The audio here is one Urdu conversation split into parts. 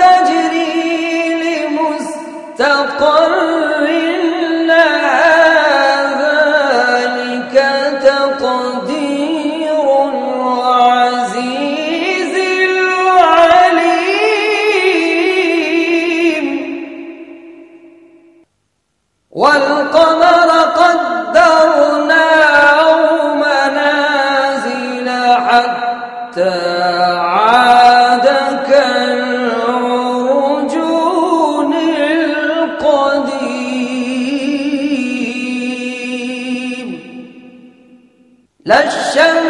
تجري لمستقر لا الشمس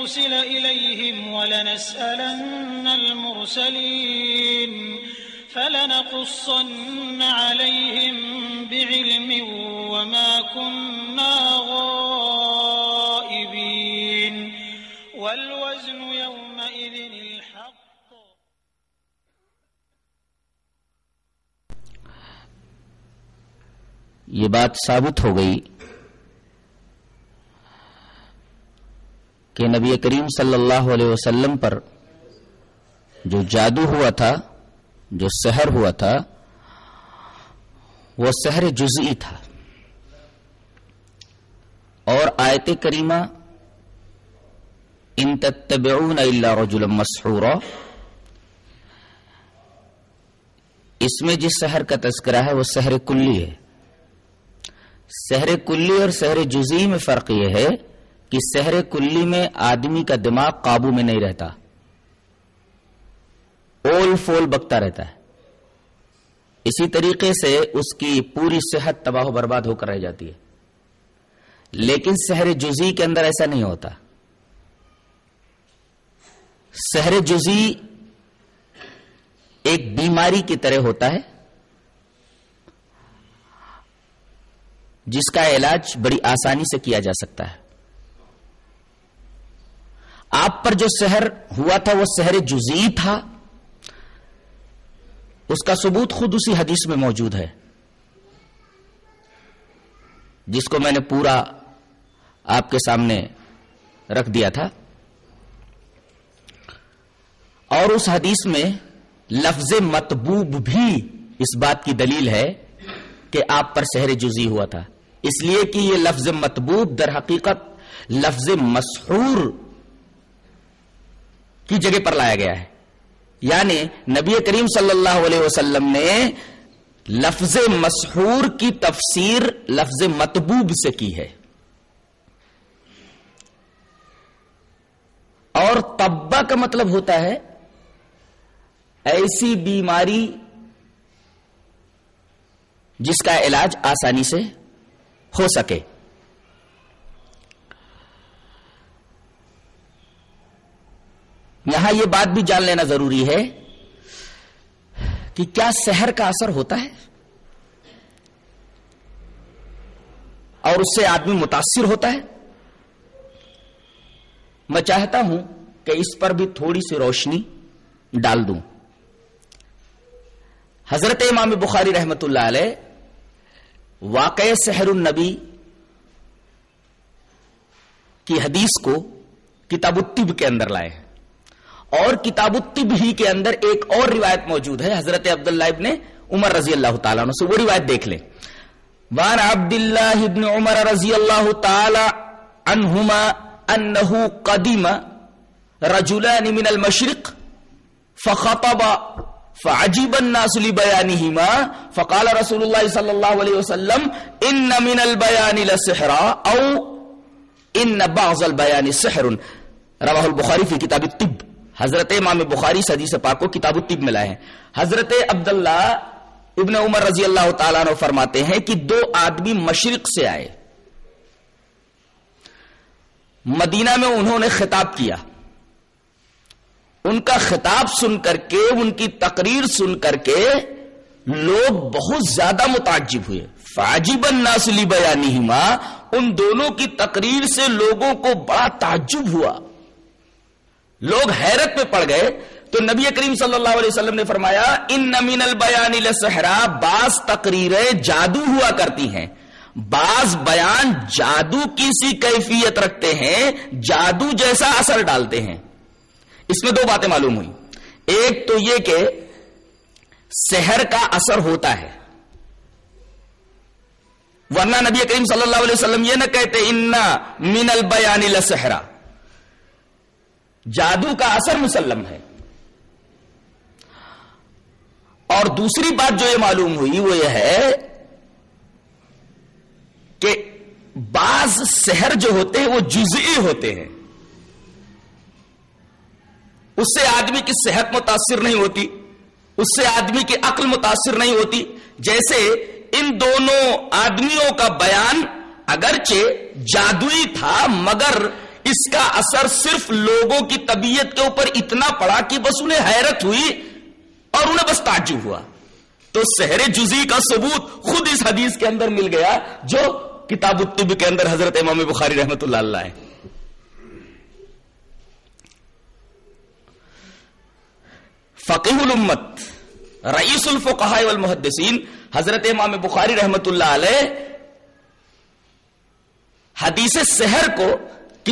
أرسل إليهم ولنسألن المرسلين فلنقصن عليهم بعلم وما كنا غائبين والوزن يومئذ الحق یہ بات ثابت ہو گئی کہ نبی کریم صلی اللہ علیہ وسلم پر جو جادو ہوا تھا، جو سحر ہوا تھا، وہ سحر جزئی تھا۔ اور آیت کریمہ، ان تتبعون الا رجلا مسحورا۔ اس میں جس سحر کا تذکرہ ہے، وہ سحر کلی ہے۔ سحر کلی اور سحر جزئی میں فرق یہ ہے کہ سحر کلی میں آدمی کا دماغ قابو میں نہیں رہتا۔ اول فول بکتا رہتا ہے۔ اسی طریقے سے اس کی پوری صحت تباہ و برباد ہو کر رہ جاتی ہے۔ لیکن سحر جزی کے اندر ایسا نہیں ہوتا۔ سحر جزی ایک بیماری کی طرح ہوتا ہے۔ جس کا علاج بڑی آسانی سے کیا جا سکتا ہے۔ آپ پر جو سحر ہوا تھا، وہ سحر جزی تھا۔ اس کا ثبوت خود اسی حدیث میں موجود ہے۔ جس کو میں نے پورا آپ کے سامنے رکھ دیا تھا۔ اور اس حدیث میں لفظ متبوب بھی اس بات کی دلیل ہے کہ آپ پر سحر جزی ہوا تھا۔ اس لیے کہ یہ لفظ متبوب در حقیقت لفظ مسحور کی جگہ پر لایا گیا ہے۔ یعنی نبی کریم صلی اللہ علیہ وسلم نے لفظ مسحور کی تفسیر لفظ متبوب سے کی ہے۔ اور تبا کا مطلب ہوتا ہے ایسی بیماری جس کا علاج آسانی سے ہو سکے۔ یہاں یہ بات بھی جان لینا ضروری ہے کہ کیا سحر کا اثر ہوتا ہے؟ اور اس سے آدمی متاثر ہوتا ہے؟ میں چاہتا ہوں کہ اس پر بھی تھوڑی سی روشنی ڈال دوں۔ حضرت امام بخاری رحمت اللہ علیہ واقع سحر النبی کی حدیث کو کتاب الطب کے اندر لائے ہیں۔ اور کتاب الطب ہی کے اندر ایک اور روایت موجود ہے، حضرت عبداللہ ابن عمر رضی اللہ تعالیٰ عنہ سے، وہ روایت دیکھ لیں۔ وان عبداللہ ابن عمر رضی اللہ تعالی عنہما انہو قدیم رجلان من المشرق فخطب فعجب الناس لبيانهما فقال رسول الله صلى الله عليه وسلم ان من البيان لسحرا او ان بعض البيان سحر۔ رواه البخاری فی کتاب الطب۔ حضرت امام بخاری صدی سے پاک کو کتاب الطب میں لائے ہیں۔ حضرت عبداللہ ابن عمر رضی اللہ تعالیٰ عنہ فرماتے ہیں کہ دو آدمی مشرق سے آئے۔ مدینہ میں انہوں نے خطاب کیا۔ ان کا خطاب سن کر کے، ان کی تقریر سن کر کے لوگ بہت زیادہ متعجب ہوئے۔ فاجب الناسلی بیانی ان دونوں کی تقریر سے لوگوں کو بڑا تعجب ہوا۔ لوگ حیرت میں پڑ گئے تو نبی کریم صلی اللہ علیہ وسلم نے فرمایا، ان نمین البیان لسحرا، بعض تقریریں جادو ہوا کرتی ہیں۔ بعض بیان جادو کی سی کیفیت رکھتے ہیں، جادو جیسا اثر ڈالتے ہیں۔ اس میں دو باتیں معلوم ہوئی۔ ایک تو یہ کہ سحر کا اثر ہوتا ہے۔ ورنہ نبی کریم صلی اللہ علیہ وسلم یہ نہ کہتے انا من البیان لسحرا جادو کا اثر مسلم ہے۔ اور دوسری بات جو یہ معلوم ہوئی وہ یہ ہے کہ بعض شہر جو ہوتے ہیں وہ جزئی ہوتے ہیں۔ اس سے آدمی کی صحت متاثر نہیں ہوتی، اس سے آدمی کی عقل متاثر نہیں ہوتی۔ جیسے ان دونوں آدمیوں کا بیان اگرچہ جادوئی تھا، مگر اس کا اثر صرف لوگوں کی طبیعت کے اوپر اتنا پڑا کہ بس انہیں حیرت ہوئی اور انہیں بس تعجب ہوا۔ تو سہر جزی کا ثبوت خود اس حدیث کے اندر مل گیا جو کتاب الطب کے اندر حضرت امام بخاری رحمت اللہ اللہ ہے فقیح الامت، رئیس الفقہ والمحدثین، حضرت امام بخاری رحمت اللہ علیہ حدیث سحر کو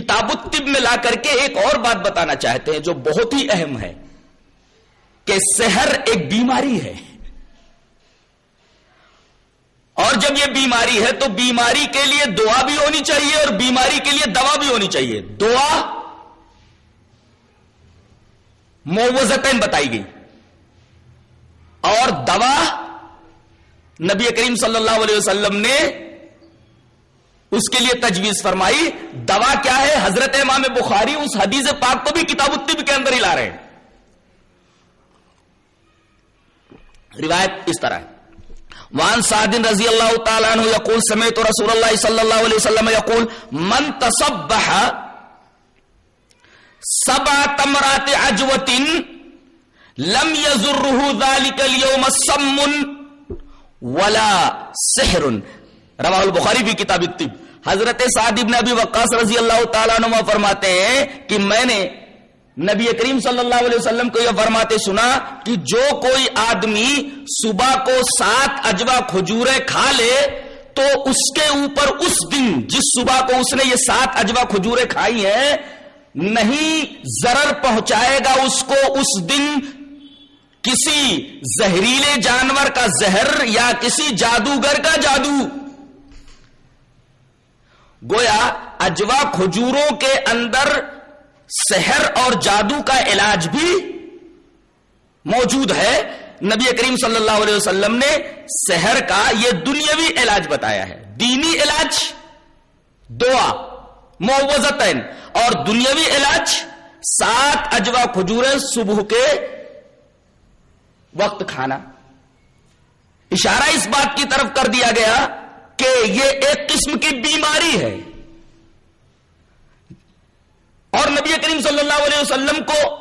کتاب الطب میں لا کر کے ایک اور بات بتانا چاہتے ہیں جو بہت ہی اہم ہے کہ سحر ایک بیماری ہے۔ اور جب یہ بیماری ہے تو بیماری کے لیے دعا بھی ہونی چاہیے اور بیماری کے لیے دوا بھی ہونی چاہیے۔ دعا موزتین بتائی گئی۔ اور دوا نبی کریم صلی اللہ علیہ وسلم نے اس کے لیے تجویز فرمائی، دوا کیا ہے؟ حضرت امام بخاری اس حدیث پاک کو بھی کتاب الطب کے اندر ہی لا رہے ہیں۔ روایت اس طرح ہے۔ وان سعدن رضی اللہ تعالیٰ عنہ یقول سمیت رسول اللہ صلی اللہ علیہ وسلم یقول، من تصبح سبع تمرات عجوت لم يزره ذلك اليوم سم ولا سحر۔ روا البخاری بھی کتاب الطب۔ حضرت سعد ابن ابی وقاص رضی اللہ تعالیٰ نما فرماتے ہیں کہ میں نے نبی کریم صلی اللہ علیہ وسلم کو یہ فرماتے سنا کہ جو کوئی آدمی صبح کو سات اجوا کھجورے کھا لے تو اس کے اوپر اس دن جس صبح کو اس نے یہ سات اجوا کھجورے کھائی ہیں، نہیں ضرر پہنچائے گا اس کو اس دن کسی زہریلے جانور کا زہر یا کسی جادوگر کا جادو۔ گویا اجوا کھجوروں کے اندر سحر اور جادو کا علاج بھی موجود ہے۔ نبی کریم صلی اللہ علیہ وسلم نے سحر کا یہ دنیاوی علاج بتایا ہے۔ دینی علاج، دعا معوضتین اور دنیاوی علاج سات اجوا کھجوریں صبح کے وقت کھانا۔ اشارہ اس بات کی طرف کر دیا گیا کہ یہ ایک قسم کی بیماری ہے۔ اور نبی کریم صلی اللہ علیہ وسلم کو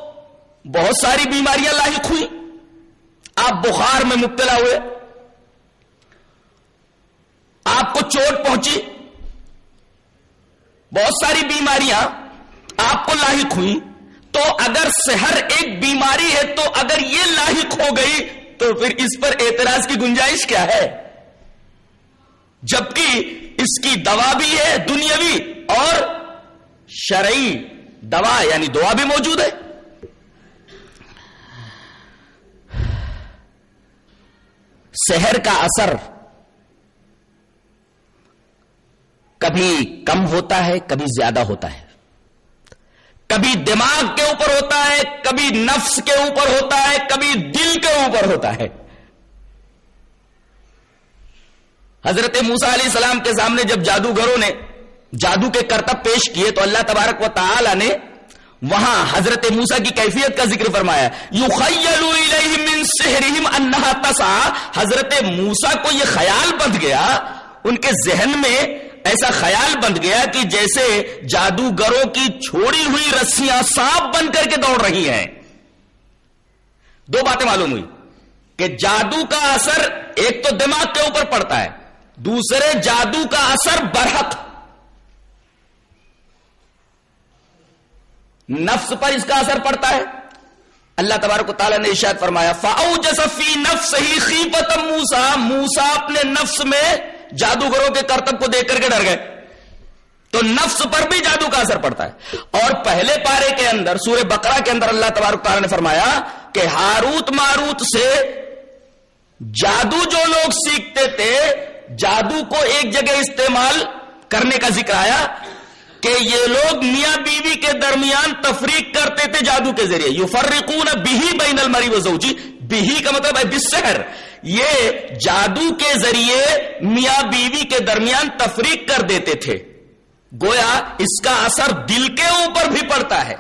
بہت ساری بیماریاں لاحق ہوئی آپ بخار میں مبتلا ہوئے۔ آپ کو چوٹ پہنچی۔ بہت ساری بیماریاں آپ کو لاحق ہوئی تو اگر سحر ایک بیماری ہے تو اگر یہ لاحق ہو گئی تو پھر اس پر اعتراض کی گنجائش کیا ہے؟ جبکہ اس کی دوا بھی ہے دنیاوی اور شرعی دوا یعنی دعا بھی موجود ہے۔ شہر کا اثر کبھی کم ہوتا ہے، کبھی زیادہ ہوتا ہے۔ کبھی دماغ کے اوپر ہوتا ہے، کبھی نفس کے اوپر ہوتا ہے، کبھی دل کے اوپر ہوتا ہے۔ حضرت موسا علیہ السلام کے سامنے جب جادوگروں نے جادو کے کرتب پیش کیے تو اللہ تبارک و تعالی نے وہاں حضرت موسا کی کیفیت کا ذکر فرمایا۔ یو انہا تسا حضرت موسا کو یہ خیال بند گیا، ان کے ذہن میں ایسا خیال بند گیا کہ جیسے جادوگروں کی چھوڑی ہوئی رسیاں سانپ بن کر کے دوڑ رہی ہیں۔ دو باتیں معلوم ہوئی کہ جادو کا اثر ایک تو دماغ کے اوپر پڑتا ہے دوسرے جادو کا اثر برحق۔ نفس پر اس کا اثر پڑتا ہے۔ اللہ تبارک تعالیٰ نے ارشاد فرمایا فاؤ جسفی نفس ہی خیپت موسا موسا اپنے نفس میں جادوگروں کے کرتب کو دیکھ کر کے ڈر گئے۔ تو نفس پر بھی جادو کا اثر پڑتا ہے۔ اور پہلے پارے کے اندر، سورہ بقرہ کے اندر اللہ تبارک تعالیٰ نے فرمایا کہ ہاروت ماروت سے جادو جو لوگ سیکھتے تھے جادو کو ایک جگہ استعمال کرنے کا ذکر آیا کہ یہ لوگ میاں بیوی کے درمیان تفریق کرتے تھے جادو کے ذریعے۔ یو فرقون بہی بین المری وزوجی بہی کا مطلب ہے بسحر یہ جادو کے ذریعے میاں بیوی کے درمیان تفریق کر دیتے تھے۔ گویا اس کا اثر دل کے اوپر بھی پڑتا ہے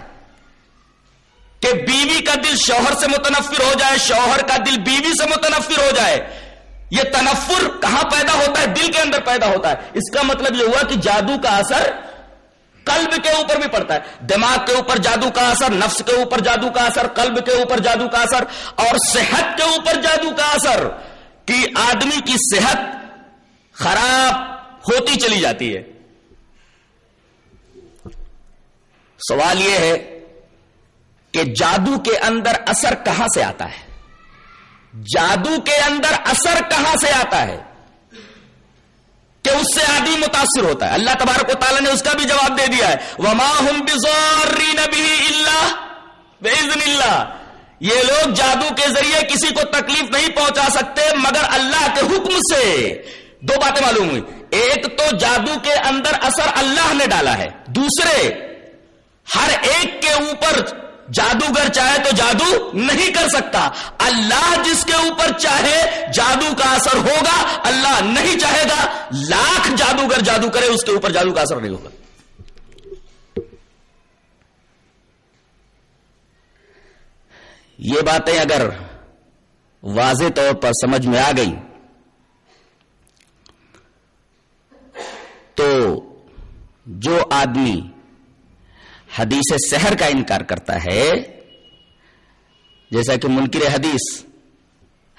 کہ بیوی کا دل شوہر سے متنفر ہو جائے، شوہر کا دل بیوی سے متنفر ہو جائے۔ یہ تنفر کہاں پیدا ہوتا ہے؟ دل کے اندر پیدا ہوتا ہے۔ اس کا مطلب یہ ہوا کہ جادو کا اثر قلب کے اوپر بھی پڑتا ہے۔ دماغ کے اوپر جادو کا اثر، نفس کے اوپر جادو کا اثر، قلب کے اوپر جادو کا اثر اور صحت کے اوپر جادو کا اثر کہ آدمی کی صحت خراب ہوتی چلی جاتی ہے۔ سوال یہ ہے کہ جادو کے اندر اثر کہاں سے آتا ہے؟ جادو کے اندر اثر کہاں سے آتا ہے؟ کہ اس سے آدمی متاثر ہوتا ہے۔ اللہ تبارک و تعالیٰ نے اس کا بھی جواب دے دیا ہے۔ وما ہم نبی اللہ بزن اللہ یہ لوگ جادو کے ذریعے کسی کو تکلیف نہیں پہنچا سکتے، مگر اللہ کے حکم سے۔ دو باتیں معلوم ہوئی۔ ایک تو جادو کے اندر اثر اللہ نے ڈالا ہے۔ دوسرے، ہر ایک کے اوپر جادوگر چاہے تو جادو نہیں کر سکتا۔ اللہ جس کے اوپر چاہے جادو کا اثر ہوگا، اللہ نہیں چاہے گا۔ لاکھ جادوگر جادو کرے، اس کے اوپر جادو کا اثر نہیں ہوگا۔ یہ باتیں اگر واضح طور پر سمجھ میں آ گئی تو جو آدمی حدیث سحر کا انکار کرتا ہے۔ جیسا کہ منکر حدیث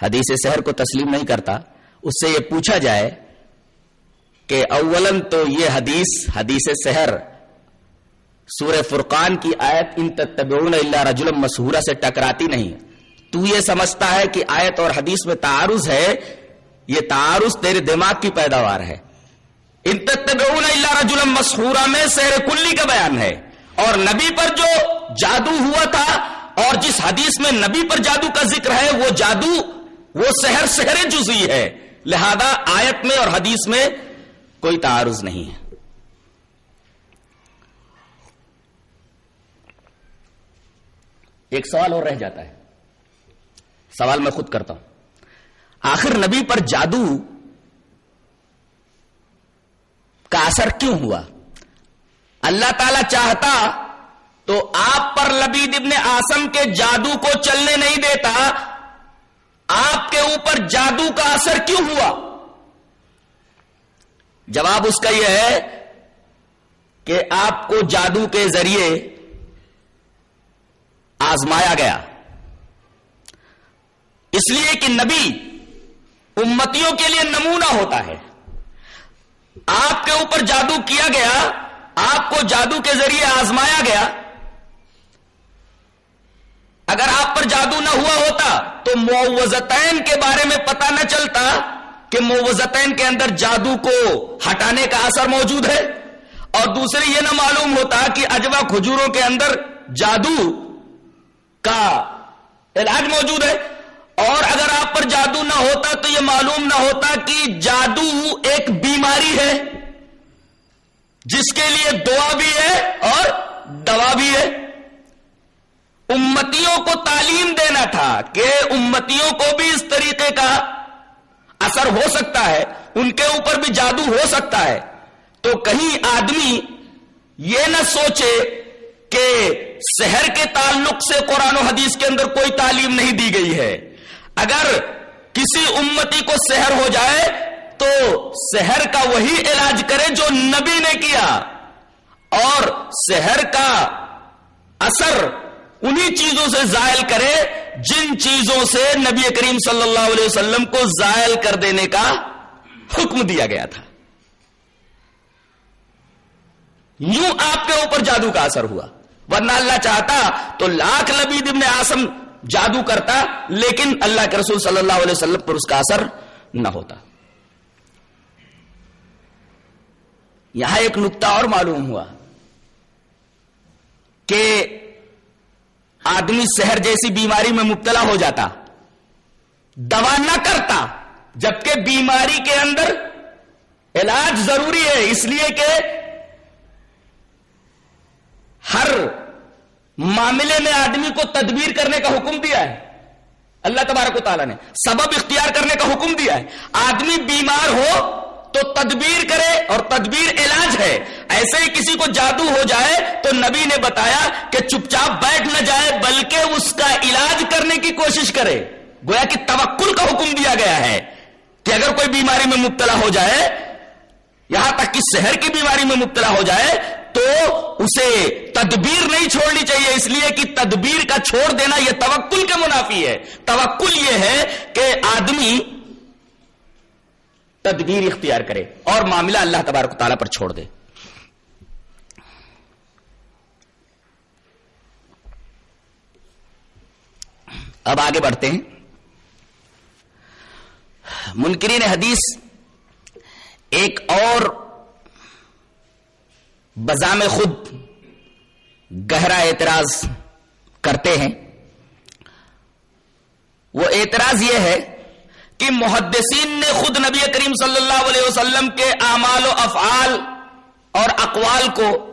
حدیث سحر کو تسلیم نہیں کرتا، اس سے یہ پوچھا جائے کہ اولن تو یہ حدیث حدیث سحر سور فرقان کی آیت ان تتبعون اللہ رجلم مسہورہ سے ٹکراتی نہیں۔ تو یہ سمجھتا ہے کہ آیت اور حدیث میں تعارض ہے، یہ تعارض تیرے دماغ کی پیداوار ہے۔ ان تتبعون اللہ رجلم مسہورہ میں سحر کلی کا بیان ہے۔ اور نبی پر جو جادو ہوا تھا، اور جس حدیث میں نبی پر جادو کا ذکر ہے، وہ جادو، وہ سحر سحر جزی ہے۔ لہذا آیت میں اور حدیث میں کوئی تعارض نہیں ہے۔ ایک سوال اور رہ جاتا ہے۔ سوال میں خود کرتا ہوں۔ آخر نبی پر جادو کا اثر کیوں ہوا؟ اللہ تعالی چاہتا تو آپ پر لبید ابن آسم کے جادو کو چلنے نہیں دیتا، آپ کے اوپر جادو کا اثر کیوں ہوا؟ جواب اس کا یہ ہے کہ آپ کو جادو کے ذریعے آزمایا گیا۔ اس لیے کہ نبی امتیوں کے لیے نمونہ ہوتا ہے۔ آپ کے اوپر جادو کیا گیا آپ کو جادو کے ذریعے آزمایا گیا۔ اگر آپ پر جادو نہ ہوا ہوتا تو موزتین کے بارے میں پتا نہ چلتا کہ موزتین کے اندر جادو کو ہٹانے کا اثر موجود ہے۔ اور دوسرے یہ نہ معلوم ہوتا کہ اجوا کھجوروں کے اندر جادو کا علاج موجود ہے۔ اور اگر آپ پر جادو نہ ہوتا تو یہ معلوم نہ ہوتا کہ جادو ایک بیماری ہے۔ جس کے لیے دعا بھی ہے اور دوا بھی ہے۔ امتیوں کو تعلیم دینا تھا کہ امتیوں کو بھی اس طریقے کا اثر ہو سکتا ہے، ان کے اوپر بھی جادو ہو سکتا ہے۔ تو کہیں آدمی یہ نہ سوچے کہ شہر کے تعلق سے قرآن و حدیث کے اندر کوئی تعلیم نہیں دی گئی ہے۔ اگر کسی امتی کو سحر ہو جائے تو سحر کا وہی علاج کرے جو نبی نے کیا اور سحر کا اثر انہی چیزوں سے زائل کرے جن چیزوں سے نبی کریم صلی اللہ علیہ وسلم کو زائل کر دینے کا حکم دیا گیا تھا۔ یوں آپ کے اوپر جادو کا اثر ہوا۔ ورنہ اللہ چاہتا تو لاکھ لبید ابن آسم جادو کرتا، لیکن اللہ کے رسول صلی اللہ علیہ وسلم پر اس کا اثر نہ ہوتا۔ یہاں ایک نقطہ اور معلوم ہوا کہ آدمی شہر جیسی بیماری میں مبتلا ہو جاتا، دوا نہ کرتا، جبکہ بیماری کے اندر علاج ضروری ہے، اس لیے کہ ہر معاملے میں آدمی کو تدبیر کرنے کا حکم دیا ہے۔ اللہ تبارک و تعالیٰ نے سبب اختیار کرنے کا حکم دیا ہے۔ آدمی بیمار ہو تو تدبیر کرے اور تدبیر علاج ہے۔ ایسے ہی کسی کو جادو ہو جائے تو نبی نے بتایا کہ چپ چاپ بیٹھ نہ جائے، بلکہ اس کا علاج کرنے کی کوشش کرے۔ گویا کہ توکل کا حکم دیا گیا ہے کہ اگر کوئی بیماری میں مبتلا ہو جائے، یہاں تک کہ شہر کی بیماری میں مبتلا ہو جائے، تو اسے تدبیر نہیں چھوڑنی چاہیے۔ اس لیے کہ تدبیر کا چھوڑ دینا یہ توکل کے منافی ہے۔ توکل یہ ہے کہ آدمی تدبیر اختیار کرے اور معاملہ اللہ تبارک تعالیٰ پر چھوڑ دے۔ اب آگے بڑھتے ہیں۔ منکرین حدیث ایک اور بزام خود گہرا اعتراض کرتے ہیں۔ وہ اعتراض یہ ہے کہ محدثین نے خود نبی کریم صلی اللہ علیہ وسلم کے اعمال و افعال اور اقوال کو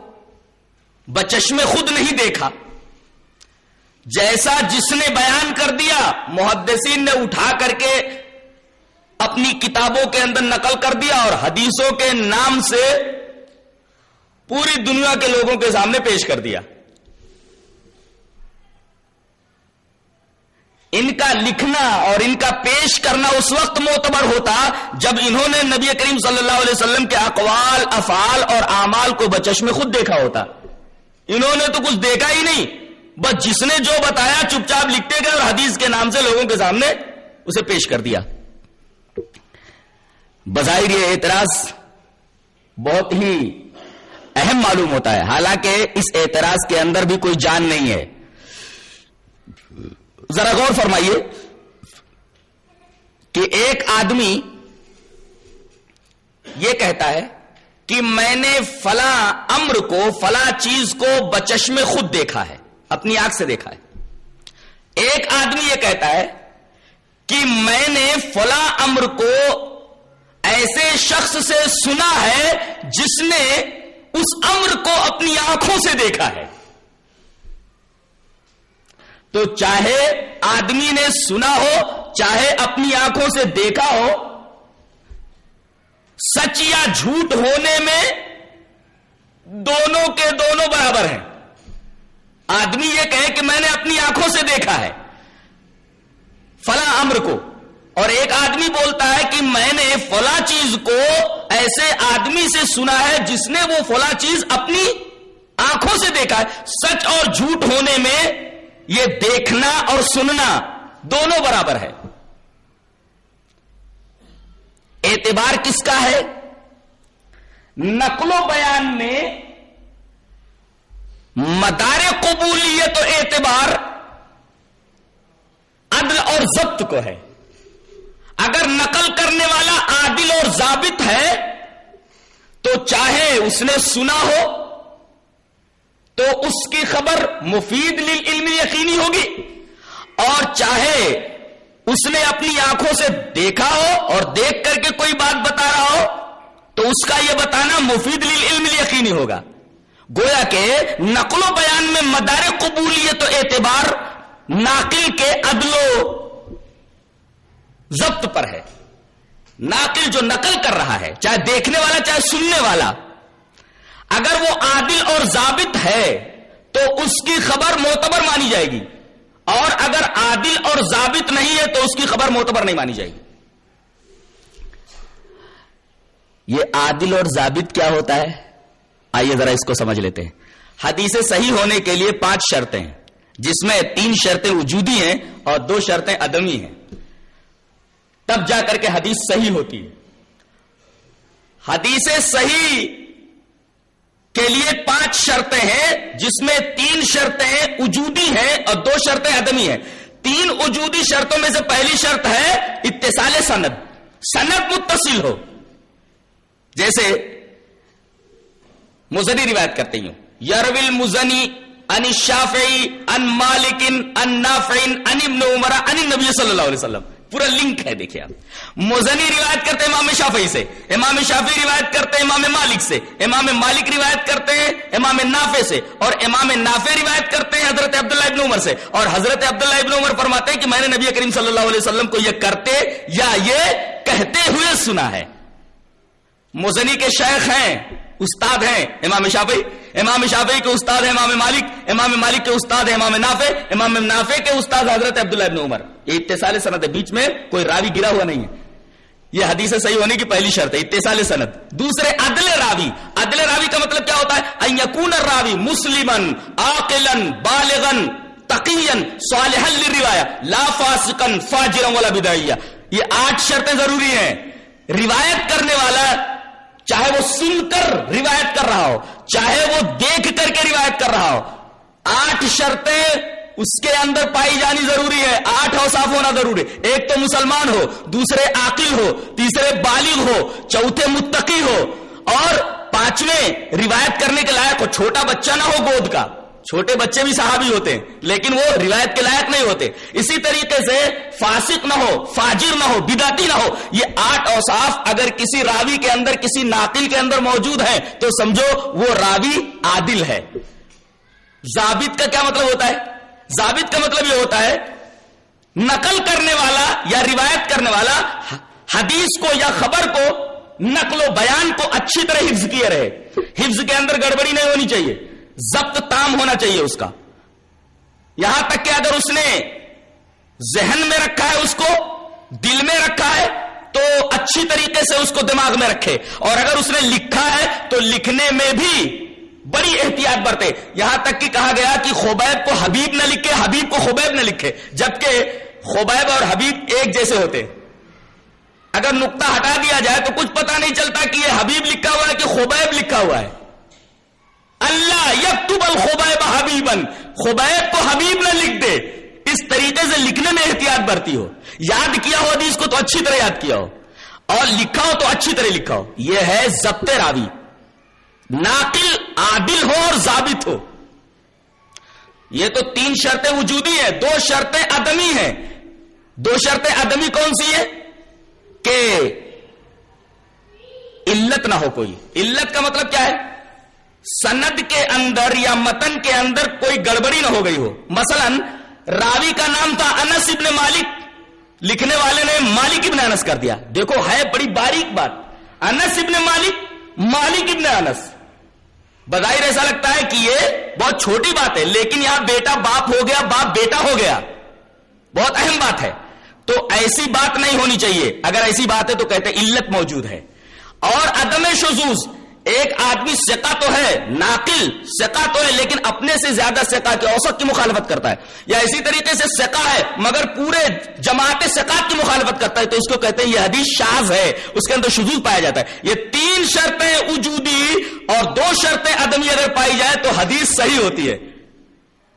بچشم خود نہیں دیکھا۔ جیسا جس نے بیان کر دیا، محدثین نے اٹھا کر کے اپنی کتابوں کے اندر نقل کر دیا اور حدیثوں کے نام سے پوری دنیا کے لوگوں کے سامنے پیش کر دیا۔ ان کا لکھنا اور ان کا پیش کرنا اس وقت معتبر ہوتا جب انہوں نے نبی کریم صلی اللہ علیہ وسلم کے اقوال، افعال اور اعمال کو بچش میں خود دیکھا ہوتا۔ انہوں نے تو کچھ دیکھا ہی نہیں، بس جس نے جو بتایا چپ چاپ لکھتے گئے اور حدیث کے نام سے لوگوں کے سامنے اسے پیش کر دیا۔ بظاہر یہ اعتراض بہت ہی اہم معلوم ہوتا ہے۔ حالانکہ اس اعتراض کے اندر بھی کوئی جان نہیں ہے۔ ذرا غور فرمائیے کہ ایک آدمی یہ کہتا ہے کہ میں نے فلاں امر کو، فلاں چیز کو بچشم خود دیکھا ہے، اپنی آنکھ سے دیکھا ہے۔ ایک آدمی یہ کہتا ہے کہ میں نے فلاں امر کو ایسے شخص سے سنا ہے جس نے اس امر کو اپنی آنکھوں سے دیکھا ہے۔ تو چاہے آدمی نے سنا ہو، چاہے اپنی آنکھوں سے دیکھا ہو، سچ یا جھوٹ ہونے میں دونوں کے دونوں برابر ہیں۔ آدمی یہ کہے کہ میں نے اپنی آنکھوں سے دیکھا ہے۔ فلاں امر کو۔ اور ایک آدمی بولتا ہے کہ میں نے فلاں چیز کو ایسے آدمی سے سنا ہے جس نے وہ فلاں چیز اپنی آنکھوں سے دیکھا ہے۔ سچ اور جھوٹ ہونے میں یہ دیکھنا اور سننا دونوں برابر ہے۔ اعتبار کس کا ہے؟ نقل و بیان میں مدار قبولیت و اعتبار عدل اور ضبط کو ہے۔ اگر نقل کرنے والا عادل اور ضابط ہے تو چاہے اس نے سنا ہو تو اس کی خبر مفید علم یقینی ہوگی اور چاہے اس نے اپنی آنکھوں سے دیکھا ہو اور دیکھ کر کے کوئی بات بتا رہا ہو، تو اس کا یہ بتانا مفید علم یقینی ہوگا۔ گویا کہ نقل و بیان میں مدار قبولیت و اعتبار ناقل کے عدل و ضبط پر ہے۔ ناقل جو نقل کر رہا ہے، چاہے دیکھنے والا، چاہے سننے والا اگر وہ عادل اور ضابط ہے، تو اس کی خبر معتبر مانی جائے گی۔ اور اگر عادل اور ضابط نہیں ہے، تو اس کی خبر معتبر نہیں مانی جائے گی۔ یہ عادل اور ضابط کیا ہوتا ہے؟ آئیے ذرا اس کو سمجھ لیتے ہیں۔ حدیث صحیح ہونے کے لیے پانچ شرطیں ہیں، جس میں تین شرطیں وجودی ہیں اور دو شرطیں ادمی ہیں۔ تب جا کر کے حدیث صحیح ہوتی ہے۔ حدیث صحیح کے لیے پانچ شرطیں ہیں، جس میں تین شرطیں وجودی ہیں اور دو شرطیں ادمی ہیں۔ تین وجودی شرطوں میں سے پہلی شرط ہے اتصال سند۔ سند متصل ہو۔ جیسے مزنی روایت کرتے ہوں۔ یرول مزنی ان شافعی ان مالکن ان نافعین ان ابن عمر ان نبی صلی اللہ علیہ وسلم۔ پورا لنک ہے، دیکھیں آپ۔ مزنی روایت کرتے ہیں امام شافعی سے، امام شافعی روایت کرتے ہیں امام مالک سے، امام مالک روایت کرتے ہیں امام نافع سے، اور امام نافع روایت کرتے ہیں حضرت عبداللہ ابن عمر سے۔ اور حضرت عبداللہ ابن عمر فرماتے ہیں کہ میں نے نبی کریم صلی اللہ علیہ وسلم کو یہ کرتے یا یہ کہتے ہوئے سنا ہے۔ مزنی کے شیخ ہیں، استاد ہیں امام شافعی۔ امام شافعی کے استاد ہیں امام مالک۔ امام مالک کے استاد ہیں امام نافع۔ امام نافع کے استاد حضرت عبداللہ ابن عمر۔ یہ اتصال سند ہے، بیچ میں کوئی راوی گرا ہوا نہیں ہے۔ یہ حدیث صحیح ہونے کی پہلی شرط ہے، اتصال سند۔ دوسرے، عدل راوی۔ عدل راوی کا مطلب کیا ہوتا ہے؟ یقون راوی مسلمن عاقلن بالغن تقین صالح للروایا لا فاسقن فاجرا ولا بدعیا یہ آٹھ شرطیں ضروری ہیں۔ روایت کرنے والا چاہے وہ سن کر روایت کر رہا ہو، چاہے وہ دیکھ کر کے روایت کر رہا ہو، آٹھ شرطیں اس کے اندر پائی جانی ضروری ہے۔ آٹھ اوصاف ہونا ضروری۔ ہے ایک تو مسلمان ہو، دوسرے عاقل ہو، تیسرے بالغ ہو، چوتھے متقی ہو۔ اور پانچویں روایت کرنے کے لائق ہو۔ چھوٹا بچہ نہ ہو گود کا۔ چھوٹے بچے بھی صحابی ہوتے ہیں، لیکن وہ روایت کے لائق نہیں ہوتے۔ اسی طریقے سے فاسق نہ ہو، فاجر نہ ہو بداتی نہ ہو، یہ آٹھ اوصاف اگر کسی راوی کے اندر، کسی ناقل کے اندر موجود ہے تو سمجھو وہ راوی عادل ہے۔ ضابط کا کیا مطلب ہوتا ہے؟ ضابط کا مطلب یہ ہوتا ہے، نقل کرنے والا یا روایت کرنے والا حدیث کو یا خبر کو نقل و بیان کو اچھی طرح حفظ کیے رہے۔ حفظ کے اندر گڑبڑی نہیں ہونی چاہیے، ضبط تام ہونا چاہیے اس کا۔ یہاں تک کہ اگر اس نے ذہن میں رکھا ہے اس کو، دل میں رکھا ہے، تو اچھی طریقے سے اس کو دماغ میں رکھے۔ اور اگر اس نے لکھا ہے، تو لکھنے میں بھی بڑی احتیاط برتے۔ یہاں تک کہ کہا گیا کہ خوبیب کو حبیب نہ لکھے، حبیب کو خوبیب نہ لکھے، جبکہ خوبیب اور حبیب ایک جیسے ہوتے۔ اگر نقطہ ہٹا دیا جائے تو کچھ پتا نہیں چلتا کہ یہ حبیب لکھا ہوا ہے کہ خوبیب لکھا ہوا ہے۔ اللہ یکتب الخبیب حبیبن خبیب کو حبیب نہ لکھ دے۔ اس طریقے سے لکھنے میں احتیاط برتی ہو۔ یاد کیا ہو حدیث کو تو اچھی طرح یاد کیا ہو۔ اور لکھا ہو تو اچھی طرح لکھا ہو۔ یہ ہے ضبط راوی۔ ناقل، عادل ہو اور ضابط ہو۔ یہ تو تین شرطیں وجودی ہیں، دو شرطیں ادمی ہیں۔ دو شرطیں ادمی کون سی ہے کہ علت نہ ہو کوئی۔ علت کا مطلب کیا ہے؟ سند کے اندر یا متن کے اندر کوئی گڑبڑی نہ ہو گئی ہو۔ مثلا، راوی کا نام تھا انس ابن مالک۔ لکھنے والے نے مالک ابن انس کر دیا۔ دیکھو، ہے بڑی باریک بات۔ انس ابن مالک مالک ابن انس۔ بظاہر ایسا لگتا ہے کہ یہ بہت چھوٹی بات ہے، لیکن یہاں بیٹا باپ ہو گیا، باپ بیٹا ہو گیا۔ بہت اہم بات ہے۔ تو ایسی بات نہیں ہونی چاہیے۔ اگر ایسی بات ہے تو کہتے علت موجود ہے۔ اور عدم شزوز ایک آدمی سکا تو ہے، ناقل سکا تو ہے، لیکن اپنے سے زیادہ سکا کے اوسط کی مخالفت کرتا ہے۔ یا اسی طریقے سے سکا ہے، مگر پورے جماعت سکا کی مخالفت کرتا ہے، تو اس کو کہتے ہیں یہ حدیث شاز ہے۔ اس کے اندر شزوز پایا جاتا ہے۔ یہ تین شرطیں وجودی اور دو شرطیں عدمی اگر پائی جائے تو حدیث صحیح ہوتی ہے۔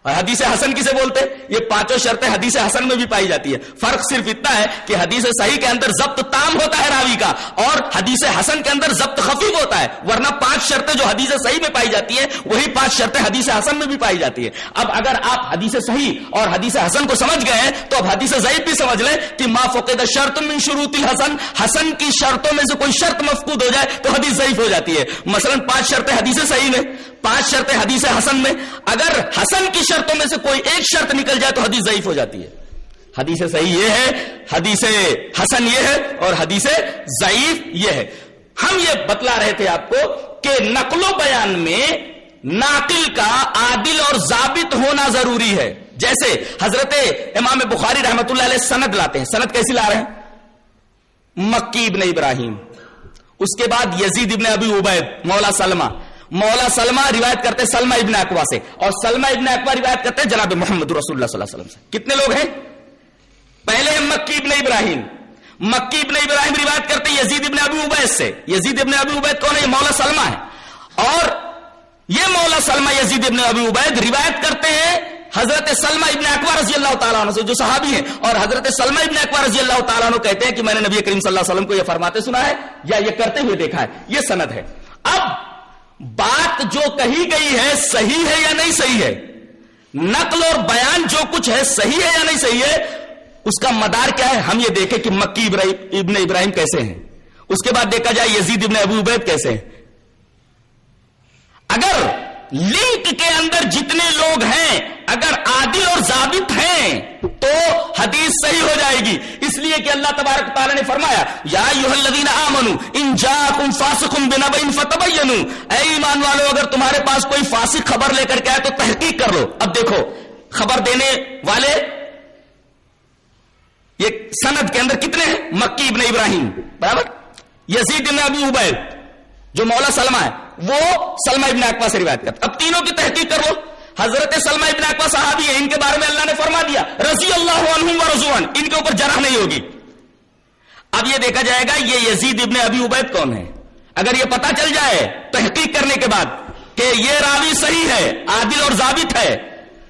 اور حدیث حسن کسے بولتے یہ پانچوں شرطیں حدیث حسن میں بھی پائی جاتی ہے فرق صرف اتنا ہے کہ حدیث صحیح کے اندر ضبط تام ہوتا ہے راوی کا اور حدیث حسن کے اندر ضبط خفیف ہوتا ہے، ورنہ پانچ شرطیں جو حدیث صحیح میں پائی جاتی ہیں، وہی پانچ شرطیں حدیث حسن میں بھی پائی جاتی ہے اب اگر آپ حدیث صحیح اور حدیث حسن کو سمجھ گئے ہیں، تو اب حدیث ضعیف بھی سمجھ لیں کہ ما فقید شرط من شروط الحسن، حسن کی شرطوں میں سے کوئی شرط مفقود ہو جائے تو حدیث ضعیف ہو جاتی ہے۔ مثلا پانچ شرطیں حدیث صحیح میں پانچ شرطیں حدیث حسن میں، اگر حسن کی شرطوں میں سے کوئی ایک شرط نکل جائے تو حدیث ضعیف ہو جاتی ہے۔ حدیث صحیح یہ ہے، حدیث حسن یہ ہے اور حدیث ضعیف یہ ہے۔ ہم یہ بتلا رہے تھے آپ کو کہ نقل و بیان میں ناقل کا عادل اور ضابط ہونا ضروری ہے۔ جیسے حضرت امام بخاری رحمت اللہ علیہ سند لاتے ہیں۔ سند کیسی لا رہے ہیں؟ مکی ابن ابراہیم۔ اس کے بعد یزید ابن ابی عبید، مولا سلمہ۔ مولا سلمہ روایت کرتے سلمہ ابن اقوا سے۔ اور سلمہ ابن اقوا روایت کرتے جناب محمد رسول اللہ صلی اللہ علیہ وسلم سے۔ کتنے لوگ ہیں؟ پہلے ہیں مکی ابن ابراہیم۔ مکی ابن ابراہیم روایت کرتے یزید ابن ابی عبید سے۔ یزید ابن ابی عبید کون ہے؟ مولا سلمہ ہے۔ اور یہ مولا سلمہ یزید ابن ابی عبید روایت کرتے ہیں حضرت سلمہ ابن اکبر رضی اللہ تعالیٰ عنہ سے، جو صحابی ہیں۔ اور حضرت سلمہ ابن اکبر رضی اللہ تعالیٰ عنہ کہتے ہیں کہ میں نے نبی کریم صلی اللہ علیہ وسلم کو یہ فرماتے سنا ہے یا یہ کرتے ہوئے دیکھا ہے۔ یہ سند ہے۔ اب بات جو کہی گئی ہے صحیح ہے یا نہیں صحیح ہے؟ نقل اور بیان جو کچھ ہے صحیح ہے یا نہیں صحیح ہے؟ اس کا مدار کیا ہے؟ ہم یہ دیکھیں کہ مکی ابراہیم ابن ابراہیم کیسے ہیں۔ اس کے بعد دیکھا جائے یزید ابن ابو عبید کیسے ہیں۔ اگر لنک کے اندر جتنے لوگ ہیں، اگر عادل اور ضابط ہیں، تو حدیث صحیح ہو جائے گی۔ اس لیے کہ اللہ تبارک تعالیٰ نے فرمایا، یا اے ایمان والو، اگر تمہارے پاس کوئی فاسق خبر لے کر کے آئے تو تحقیق کر لو۔ اب دیکھو، خبر دینے والے یہ سند کے اندر کتنے ہیں؟ مکی ابن ابراہیم، برابر؟ یزید ابن ابی عبید، جو مولا سلمہ ہے۔ وہ سلمہ ابن اقوا سے روایت کرتا اب تینوں کی تحقیق کر لو۔ حضرت سلمہ ابن اقوا صحابی ہے ان کے بارے میں اللہ نے فرما دیا۔ رضی اللہ عنہم و رضوان، ان کے اوپر جرح نہیں ہوگی۔ اب یہ دیکھا جائے گا، یہ یزید ابن ابی عبید کون ہے اگر یہ پتا چل جائے تحقیق کرنے کے بعد کہ یہ راوی صحیح ہے، عادل اور ضابط ہے،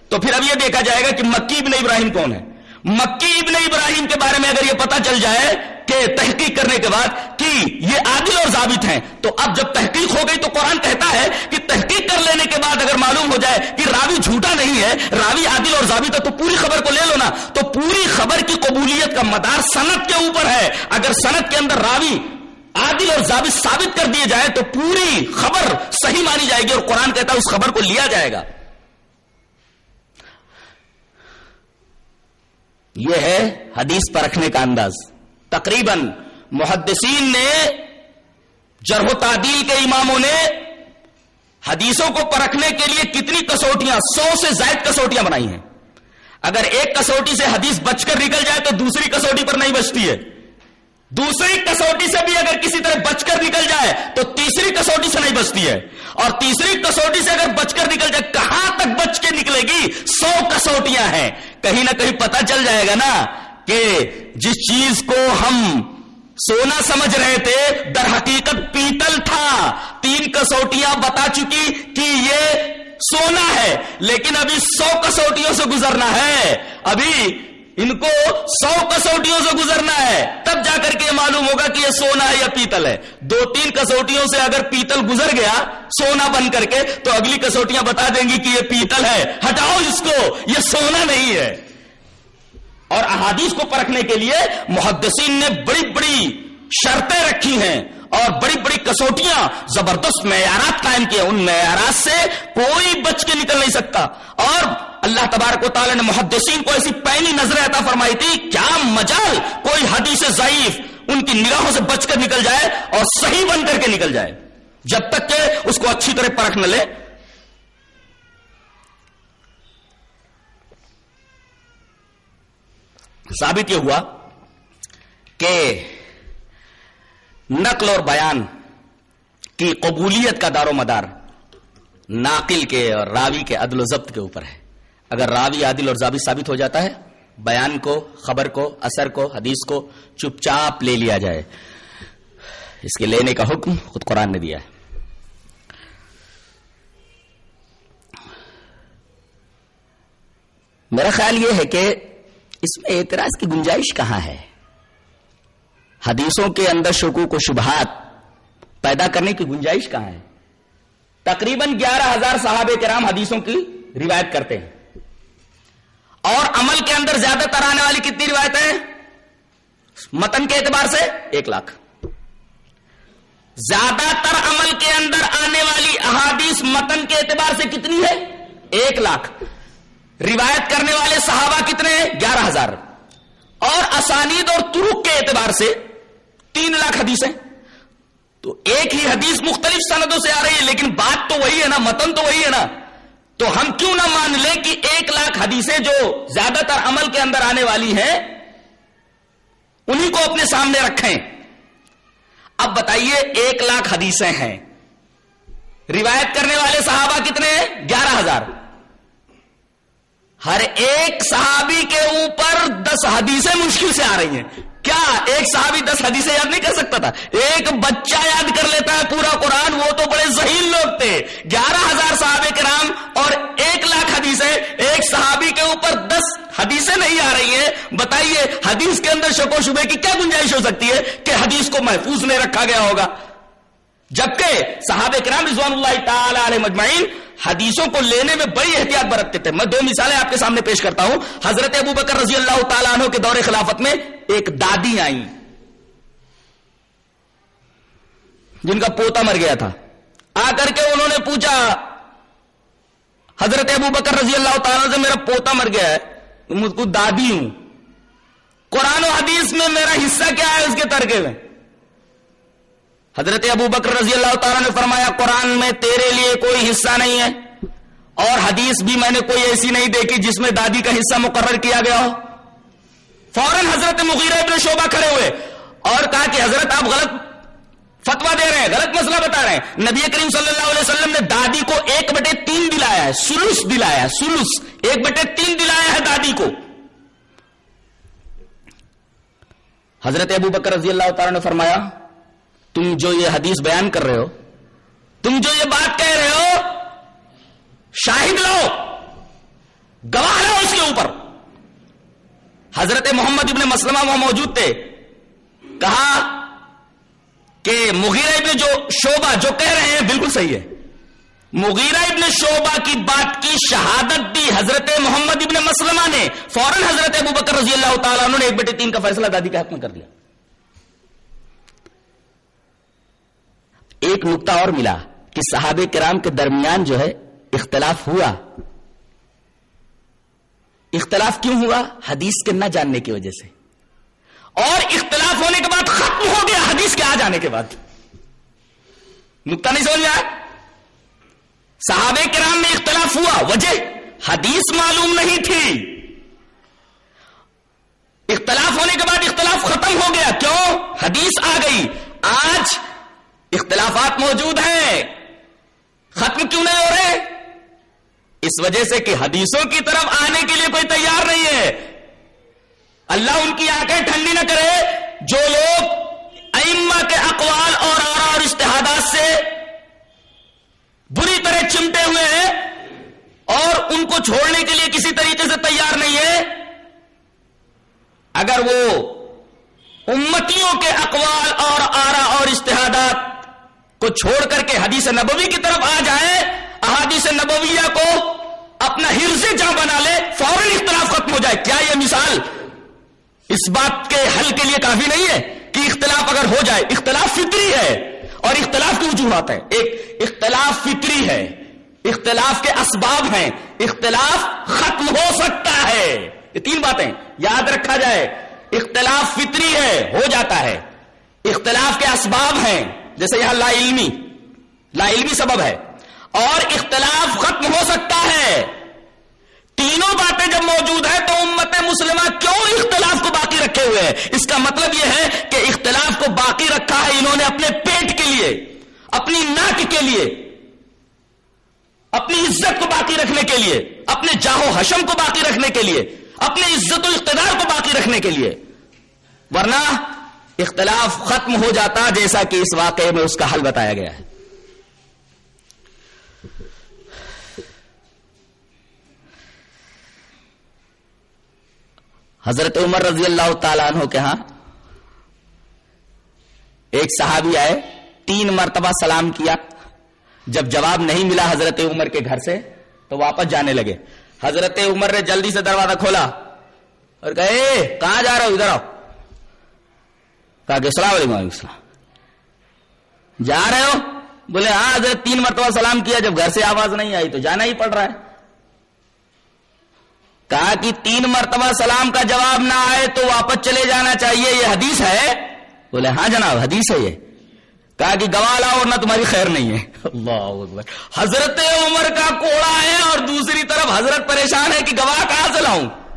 تو پھر اب یہ دیکھا جائے گا کہ مکی ابن ابراہیم کون ہے مکی ابن ابراہیم کے بارے میں اگر یہ پتا چل جائے کہ تحقیق کرنے کے بعد کہ یہ عادل اور ضابط ہیں۔ تو اب جب تحقیق ہو گئی تو قرآن کہتا ہے کہ تحقیق کر لینے کے بعد اگر معلوم ہو جائے کہ راوی جھوٹا نہیں ہے، راوی عادل اور ضابط ہے، تو پوری خبر کو لے لو نا۔ تو پوری خبر کی قبولیت کا مدار صنعت کے اوپر ہے۔ اگر صنعت کے اندر راوی عادل اور ضابط ثابت کر دیے جائے تو پوری خبر صحیح مانی جائے گی اور قرآن کہتا ہے اس خبر کو لیا جائے گا۔ یہ ہے حدیث پرکھنے کا انداز۔ تقریباً محدثین نے، جرح و تعدیل کے اماموں نے حدیثوں کو پرکھنے کے لیے کتنی کسوٹیاں، سو سے زائد کسوٹیاں بنائی ہیں۔ اگر ایک کسوٹی سے حدیث بچ کر نکل جائے تو دوسری کسوٹی پر نہیں بچتی ہے۔ دوسری کسوٹی سے بھی اگر کسی طرح بچ کر نکل جائے تو تیسری کسوٹی سے نہیں بچتی ہے۔ اور تیسری کسوٹی سے اگر بچ کر نکل جائے، کہاں تک بچ کے نکلے گی؟ سو کسوٹیاں ہیں۔ کہیں نہ کہیں پتا چل جائے گا نا۔ کہ جس چیز کو ہم سونا سمجھ رہے تھے، در حقیقت پیتل تھا۔ تین کسوٹیاں بتا چکی کہ یہ سونا ہے، لیکن ابھی سو کسوٹیوں سے گزرنا ہے۔ ابھی ان کو سو کسوٹیوں سے گزرنا ہے۔ تب جا کر کے یہ معلوم ہوگا کہ یہ سونا ہے یا پیتل ہے۔ دو تین کسوٹیوں سے اگر پیتل گزر گیا، سونا بن کر کے، تو اگلی کسوٹیاں بتا دیں گی کہ یہ پیتل ہے۔ ہٹاؤ اس کو، یہ سونا نہیں ہے۔ اور احادیث کو پرکھنے کے لیے محدثین نے بڑی بڑی شرطیں رکھی ہیں اور بڑی بڑی کسوٹیاں زبردست معیارات قائم کیے ان معیارات سے کوئی بچ کے نکل نہیں سکتا۔ اور اللہ تبارک و تعالی نے محدثین کو ایسی پہلی نظر عطا فرمائی تھی، کیا مجال کوئی حدیث ضعیف ان کی نگاہوں سے بچ کر نکل جائے اور صحیح بن کر کے نکل جائے، جب تک کہ اس کو اچھی طرح پرکھ نہ لے۔ ثابت یہ ہوا کہ نقل اور بیان کی قبولیت کا دار و مدار ناقل کے اور راوی کے عدل و ضبط کے اوپر ہے۔ اگر راوی عادل اور ضابط ثابت ہو جاتا ہے، بیان کو، خبر کو، اثر کو، حدیث کو چپ چاپ لے لیا جائے۔ اس کے لینے کا حکم خود قرآن نے دیا ہے۔ میرا خیال یہ ہے کہ اس میں اعتراض کی گنجائش کہاں ہے؟ حدیثوں کے اندر شکوک و شبہات پیدا کرنے کی گنجائش کہاں ہے؟ تقریباً گیارہ ہزار صحابہ کرام حدیثوں کی روایت کرتے ہیں۔ اور عمل کے اندر زیادہ تر آنے والی کتنی روایتیں متن کے اعتبار سے ایک لاکھ۔ زیادہ تر عمل کے اندر آنے والی احادیث متن کے اعتبار سے کتنی ہے؟ ایک لاکھ۔ روایت کرنے والے صحابہ کتنے ہیں؟ گیارہ ہزار۔ اور اسانید اور ترک کے اعتبار سے تین لاکھ حدیثیں۔ تو ایک ہی حدیث مختلف سندوں سے آ رہی ہے، لیکن بات تو وہی ہے نا، متن تو وہی ہے نا۔ تو ہم کیوں نہ مان لیں کہ ایک لاکھ حدیثیں جو زیادہ تر عمل کے اندر آنے والی ہیں انہیں کو اپنے سامنے رکھیں۔ اب بتائیے، ایک لاکھ حدیثیں ہیں۔ روایت کرنے والے صحابہ کتنے ہیں؟ گیارہ ہزار۔ ہر ایک صحابی کے اوپر دس حدیثیں مشکل سے آ رہی ہیں۔ کیا ایک صحابی دس حدیثیں یاد نہیں کر سکتا تھا؟ ایک بچہ یاد کر لیتا ہے پورا قرآن، وہ تو بڑے ذہین لوگ تھے۔ گیارہ ہزار صحابے کرام اور ایک لاکھ حدیثیں۔ ایک صحابی کے اوپر دس حدیثیں نہیں آ رہی ہیں۔ بتائیے، حدیث کے اندر شک و شبے کی کیا گنجائش ہو سکتی ہے کہ حدیث کو محفوظ نہیں رکھا گیا ہوگا؟ جبکہ صحابہ کرام رضوان اللہ تعالی علیہ مجمعین حدیثوں کو لینے میں بڑی احتیاط برتتے تھے۔ میں دو مثالیں آپ کے سامنے پیش کرتا ہوں۔ حضرت ابو بکر رضی اللہ تعالیٰ عنہ کے دور خلافت میں ایک دادی آئی جن کا پوتا مر گیا تھا۔ آ کر کے انہوں نے پوچھا، حضرت ابو بکر رضی اللہ تعالیٰ سے میرا پوتا مر گیا ہے مجھ کو دادی ہوں۔ قرآن و حدیث میں میرا حصہ کیا ہے اس کے ترکے میں؟ حضرت ابو بکر رضی اللہ تعالیٰ نے فرمایا، قرآن میں تیرے لیے کوئی حصہ نہیں ہے، اور حدیث بھی میں نے کوئی ایسی نہیں دیکھی جس میں دادی کا حصہ مقرر کیا گیا ہو۔ فوراً حضرت مغیرہ ابن شعبہ کھڑے ہوئے اور کہا کہ حضرت آپ غلط فتوا دے رہے ہیں، غلط مسئلہ بتا رہے ہیں۔ نبی کریم صلی اللہ علیہ وسلم نے دادی کو ایک بٹے تین دلایا ہے، سلوس دلایا ہے، سلوس، ایک بٹے تین دلایا ہے دادی کو۔ حضرت ابو بکر رضی اللہ تعالیٰ نے فرمایا تم جو یہ حدیث بیان کر رہے ہو، تم جو یہ بات کہہ رہے ہو، شاہد لو، گواہ لو اس کے اوپر۔ حضرت محمد ابن مسلمہ وہاں موجود تھے۔ کہا کہ مغیرہ ابن جو شوبہ جو کہہ رہے ہیں، بالکل صحیح ہے۔ مغیرہ ابن شوبہ کی بات کی شہادت دی حضرت محمد ابن مسلمہ نے۔ فوراً حضرت ابو بکر رضی اللہ تعالیٰ انہوں نے ایک بیٹے تین کا فیصلہ دادی کا حق میں کر دیا۔ ایک نقطہ اور ملا کہ صحابہ کرام کے درمیان جو ہے اختلاف ہوا۔ اختلاف کیوں ہوا؟ حدیث کے نہ جاننے کی وجہ سے۔ اور اختلاف ہونے کے بعد ختم ہو گیا، حدیث کے آ جانے کے بعد۔ نقطہ نہیں سمجھ آیا؟ صحابہ کرام میں اختلاف ہوا، وجہ حدیث معلوم نہیں تھی۔ اختلاف ہونے کے بعد اختلاف ختم ہو گیا، کیوں؟ حدیث آ گئی۔ آج اختلافات موجود ہیں۔ ختم کیوں نہیں ہو رہے؟ اس وجہ سے کہ حدیثوں کی طرف آنے کے لیے کوئی تیار نہیں ہے۔ اللہ ان کی آنکھیں ٹھنڈی نہ کرے، جو لوگ ائمہ کے اقوال اور آرا اور اشتہادات سے بری طرح چمٹے ہوئے ہیں اور ان کو چھوڑنے کے لیے کسی طریقے سے تیار نہیں ہے، اگر وہ امتیوں کے اقوال اور آرا اور اشتہادات کو چھوڑ کر کے حدیث نبوی کی طرف آ جائے، احادیث نبویہ کو اپنا ہرز جہاں بنا لے، فوراً اختلاف ختم ہو جائے۔ کیا یہ مثال اس بات کے حل کے لیے کافی نہیں ہے کہ اختلاف اگر ہو جائے، اختلاف فطری ہے اور اختلاف کی وجوہات ہیں۔ ایک اختلاف فطری ہے، اختلاف کے اسباب ہیں، اختلاف ختم ہو سکتا ہے۔ یہ تین باتیں، یاد رکھا جائے۔ اختلاف فطری ہے، ہو جاتا ہے۔ اختلاف کے اسباب ہیں۔ جیسے یہاں لا علمی لا علمی سبب ہے۔ اور اختلاف ختم ہو سکتا ہے۔ تینوں باتیں جب موجود ہیں تو امت مسلمہ کیوں اختلاف کو باقی رکھے ہوئے ہیں؟ اس کا مطلب یہ ہے کہ اختلاف کو باقی رکھا ہے انہوں نے اپنے پیٹ کے لیے، اپنی ناک کے لیے، اپنی عزت کو باقی رکھنے کے لیے، اپنے جاہو حشم کو باقی رکھنے کے لیے، اپنے عزت و اقتدار کو باقی رکھنے کے لیے۔ ورنہ اختلاف ختم ہو جاتا جیسا کہ اس واقعے میں اس کا حل بتایا گیا ہے۔ حضرت عمر رضی اللہ تعالیٰ عنہ کے ہاں ایک صحابی آئے، تین مرتبہ سلام کیا۔ جب جواب نہیں ملا حضرت عمر کے گھر سے، تو واپس جانے لگے۔ حضرت عمر نے جلدی سے دروازہ کھولا اور کہے کہاں جا رہا ہو؟ ادھر آؤ۔ کہا کہ السلام علیکم وعلیکم السلام۔ جا رہے ہو؟ بولے ہاں حضرت تین مرتبہ سلام کیا، جب گھر سے آواز نہیں آئی تو جانا ہی پڑ رہا ہے۔ کہا کہ تین مرتبہ سلام کا جواب نہ آئے تو واپس چلے جانا چاہیے، یہ حدیث ہے؟ بولے ہاں جناب، حدیث ہے یہ۔ کہا کہ گواہ لاؤ اور نہ تمہاری خیر نہیں ہے۔ اللہ اکبر۔ حضرت عمر کا کوڑا ہے اور دوسری طرف حضرت پریشان ہے کہ گواہ کہاں سے لاؤں؟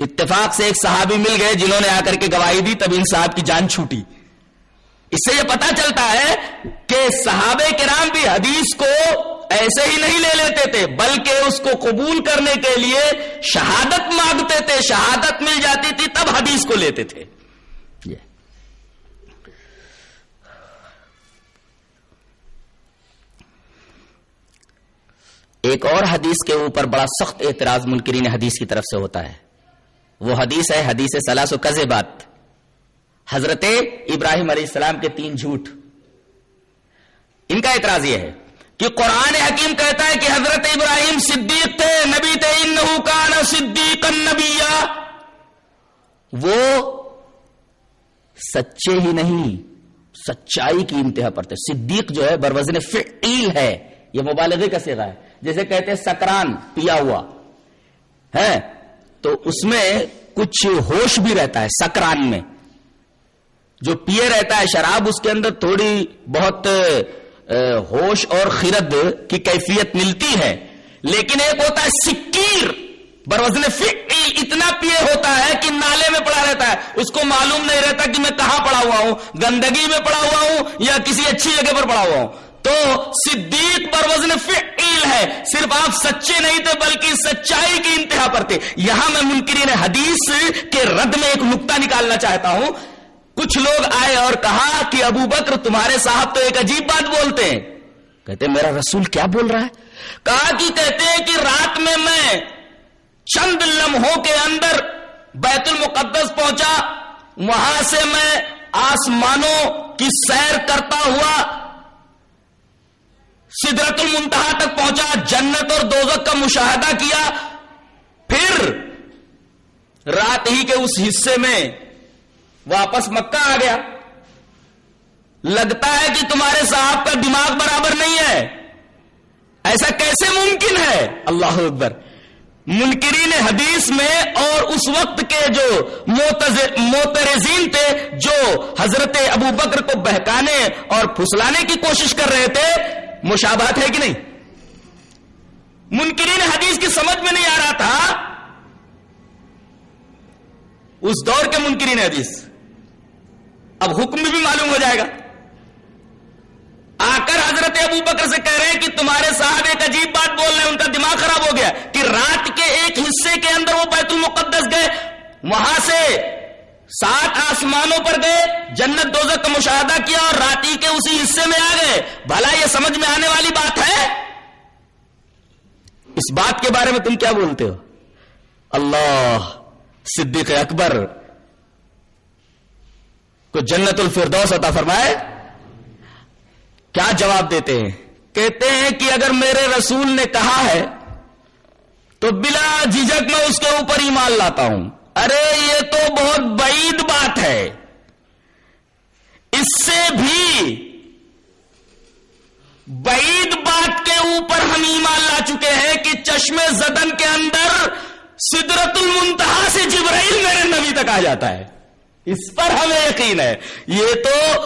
اتفاق سے ایک صحابی مل گئے جنہوں نے آ کر کے گواہی دی، تب ان صاحب کی جان چھوٹی۔ اس سے یہ پتا چلتا ہے کہ صحابہ کرام بھی حدیث کو ایسے ہی نہیں لے لیتے تھے، بلکہ اس کو قبول کرنے کے لیے شہادت مانگتے تھے، شہادت مل جاتی تھی، تب حدیث کو لیتے تھے۔ ایک اور حدیث کے اوپر بڑا سخت اعتراض منکرین حدیث کی طرف سے ہوتا ہے۔ وہ حدیث ہے، حدیث سلاس و کز بات حضرت ابراہیم علیہ السلام کے تین جھوٹ۔ ان کا اعتراض یہ ہے کہ قرآن حکیم کہتا ہے کہ حضرت ابراہیم صدیق تھے، نبی تھے، انہو کان صدیق النبی وہ سچے ہی نہیں، سچائی کی انتہا پر تھے۔ صدیق جو ہے، بروزن فعیل ہے۔ یہ مبالغے کا سیغا ہے۔ جیسے کہتے ہیں سکران، پیا ہوا۔ ہے تو اس میں کچھ ہوش بھی رہتا ہے، سکران میں۔ جو پیے رہتا ہے شراب، اس کے اندر تھوڑی بہت ہوش اور خرد کی کیفیت ملتی ہے۔ لیکن ایک ہوتا ہے سکیر۔ بروزن فکر اتنا پیے ہوتا ہے کہ نالے میں پڑا رہتا ہے۔ اس کو معلوم نہیں رہتا کہ میں کہاں پڑا ہوا ہوں۔ گندگی میں پڑا ہوا ہوں یا کسی اچھی جگہ پر پڑا ہوا ہوں۔ تو صدیق پر وزن فعیل ہے۔ صرف آپ سچے نہیں تھے، بلکہ سچائی کی انتہا پر تھے۔ یہاں میں منکرین حدیث کے رد میں ایک نقطہ نکالنا چاہتا ہوں۔ کچھ لوگ آئے اور کہا کہ ابو بکر، تمہارے صاحب تو ایک عجیب بات بولتے ہیں۔ کہتے ہیں، میرا رسول کیا بول رہا ہے؟ کہا کہ کہتے ہیں کہ رات میں میں چند لمحوں کے اندر بیت المقدس پہنچا۔ وہاں سے میں آسمانوں کی سیر کرتا ہوا سدرت المنتہا تک پہنچا، جنت اور دوزک کا مشاہدہ کیا۔ پھر رات ہی کے اس حصے میں واپس مکہ آ گیا۔ لگتا ہے کہ تمہارے صاحب کا دماغ برابر نہیں ہے۔ ایسا کیسے ممکن ہے؟ اللہ اکبر۔ منکرین حدیث میں اور اس وقت کے جو موترزین تھے، جو حضرت ابو بکر کو بہکانے اور پھسلانے کی کوشش کر رہے تھے مشابہت ہے کہ نہیں؟ منکرین حدیث کی سمجھ میں نہیں آ رہا تھا۔ اس دور کے منکرین حدیث۔ اب حکم بھی معلوم ہو جائے گا۔ آ کر حضرت ابو بکر سے کہہ رہے ہیں کہ تمہارے صاحب ایک عجیب بات بول رہے ہیں، ان کا دماغ خراب ہو گیا کہ رات کے ایک حصے کے اندر وہ بیت المقدس گئے، وہاں سے سات آسمانوں پر گئے، جنت دوزک کا مشاہدہ کیا اور راتی کے اسی حصے میں آ گئے۔ بھلا یہ سمجھ میں آنے والی بات ہے؟ اس بات کے بارے میں تم کیا بولتے ہو؟ اللہ، صدیق اکبر، کو جنت الفردوس عطا فرمائے؟ کیا جواب دیتے ہیں؟ کہتے ہیں کہ اگر میرے رسول نے کہا ہے، تو بلا جھجک میں اس کے اوپر ہی مان لاتا ہوں۔ ارے یہ تو بہت بعید بات ہے۔ اس سے بھی بعید بات کے اوپر ہم ایمان لا چکے ہیں کہ چشم زدن کے اندر سدرت المنتہا سے جبرائیل میرے نبی تک آ جاتا ہے۔ اس پر ہمیں یقین ہے۔ یہ تو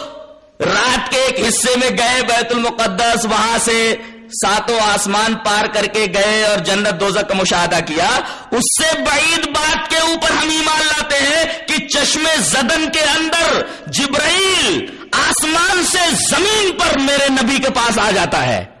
رات کے ایک حصے میں گئے بیت المقدس، وہاں سے ساتوں آسمان پار کر کے گئے اور جنت دوزہ کا مشاہدہ کیا۔ اس سے بعید بات کے اوپر ہم ایمان لاتے ہیں کہ چشم زدن کے اندر جبرائیل آسمان سے زمین پر میرے نبی کے پاس آ جاتا ہے۔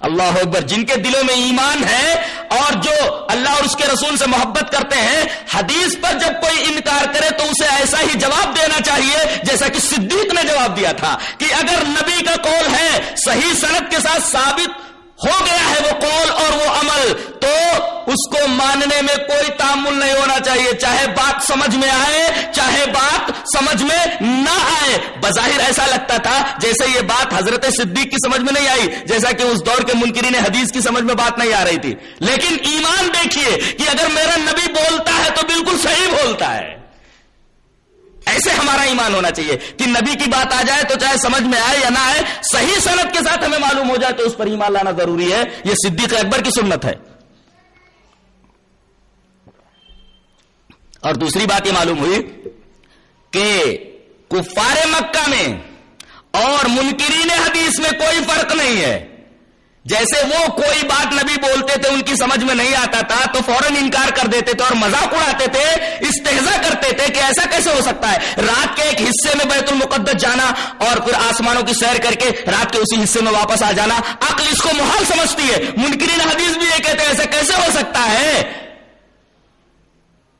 اللہ اکبر، جن کے دلوں میں ایمان ہے اور جو اللہ اور اس کے رسول سے محبت کرتے ہیں، حدیث پر جب کوئی انکار کرے تو اسے ایسا ہی جواب دینا چاہیے جیسا کہ صدیق نے جواب دیا تھا کہ اگر نبی کا قول ہے، صحیح صنعت کے ساتھ ثابت ہو گیا ہے وہ قول اور وہ عمل، تو اس کو ماننے میں کوئی تعمل نہیں ہونا چاہیے۔ چاہے بات سمجھ میں آئے، چاہے بات سمجھ میں نہ آئے۔ بظاہر ایسا لگتا تھا جیسے یہ بات حضرت صدیق کی سمجھ میں نہیں آئی، جیسا کہ اس دور کے منکرین حدیث کی سمجھ میں بات نہیں آ رہی تھی۔ لیکن ایمان دیکھیے کہ اگر میرا نبی بولتا ہے تو بالکل صحیح بولتا ہے۔ ایسے ہمارا ایمان ہونا چاہیے کہ نبی کی بات آ جائے تو چاہے سمجھ میں آئے یا نہ آئے، صحیح صنعت کے ساتھ ہمیں معلوم ہو جائے تو اس پر ایمان لانا ضروری ہے۔ یہ صدیق اکبر کی سنت ہے۔ اور دوسری بات یہ معلوم ہوئی کہ کفار مکہ میں اور منکرین حدیث میں کوئی فرق نہیں ہے۔ جیسے وہ کوئی بات نبی بولتے تھے، ان کی سمجھ میں نہیں آتا تھا، تو فوراً انکار کر دیتے تھے اور مذاق اڑاتے تھے استحزا کرتے تھے کہ ایسا کیسے ہو سکتا ہے؟ رات کے ایک حصے میں بیت المقدس جانا اور پھر آسمانوں کی سیر کر کے رات کے اسی حصے میں واپس آ جانا، عقل اس کو محال سمجھتی ہے۔ منکرین حدیث بھی یہ کہتے ہیں، ایسا کیسے ہو سکتا ہے؟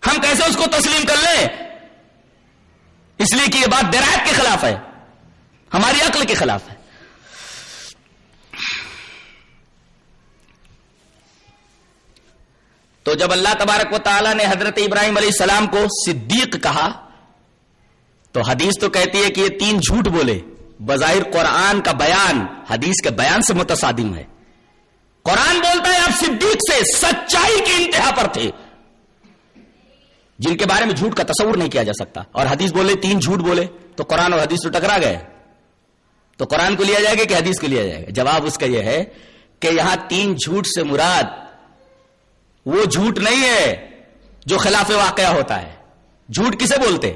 ہم کیسے اس کو تسلیم کر لیں؟ اس لیے کہ یہ بات درائت کے خلاف ہے، ہماری عقل کے خلاف ہے۔ تو جب اللہ تبارک و تعالیٰ نے حضرت ابراہیم علیہ السلام کو صدیق کہا، تو حدیث تو کہتی ہے کہ یہ تین جھوٹ بولے۔ بظاہر قرآن کا بیان، حدیث کے بیان سے متصادم ہے۔ قرآن بولتا ہے آپ صدیق سے سچائی کی انتہا پر تھے۔ جن کے بارے میں جھوٹ کا تصور نہیں کیا جا سکتا۔ اور حدیث بولے، تین جھوٹ بولے، تو قرآن اور حدیث تو ٹکرا گئے۔ تو قرآن کو لیا جائے گا کہ حدیث کو لیا جائے گا؟ جواب اس کا یہ ہے کہ یہاں تین جھوٹ سے مراد وہ جھوٹ نہیں ہے جو خلاف واقعہ ہوتا ہے۔ جھوٹ کسے بولتے؟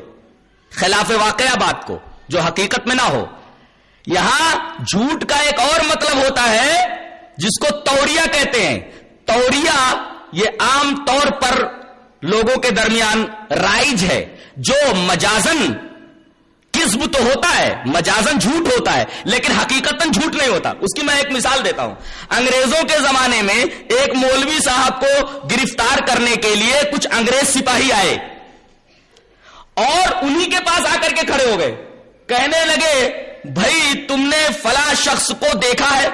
خلاف واقعہ بات کو، جو حقیقت میں نہ ہو۔ یہاں جھوٹ کا ایک اور مطلب ہوتا ہے، جس کو توریا کہتے ہیں۔ توریا یہ عام طور پر لوگوں کے درمیان رائج ہے۔ جو مجازن کسب تو ہوتا ہے مجازن جھوٹ ہوتا ہے، لیکن حقیقت جھوٹ نہیں ہوتا۔ اس کی میں ایک مثال دیتا ہوں۔ انگریزوں کے زمانے میں ایک مولوی صاحب کو گرفتار کرنے کے لیے کچھ انگریز سپاہی آئے۔ اور انہی کے پاس آ کر کے کھڑے ہو گئے۔ کہنے لگے، بھائی، تم نے فلاں شخص کو دیکھا ہے۔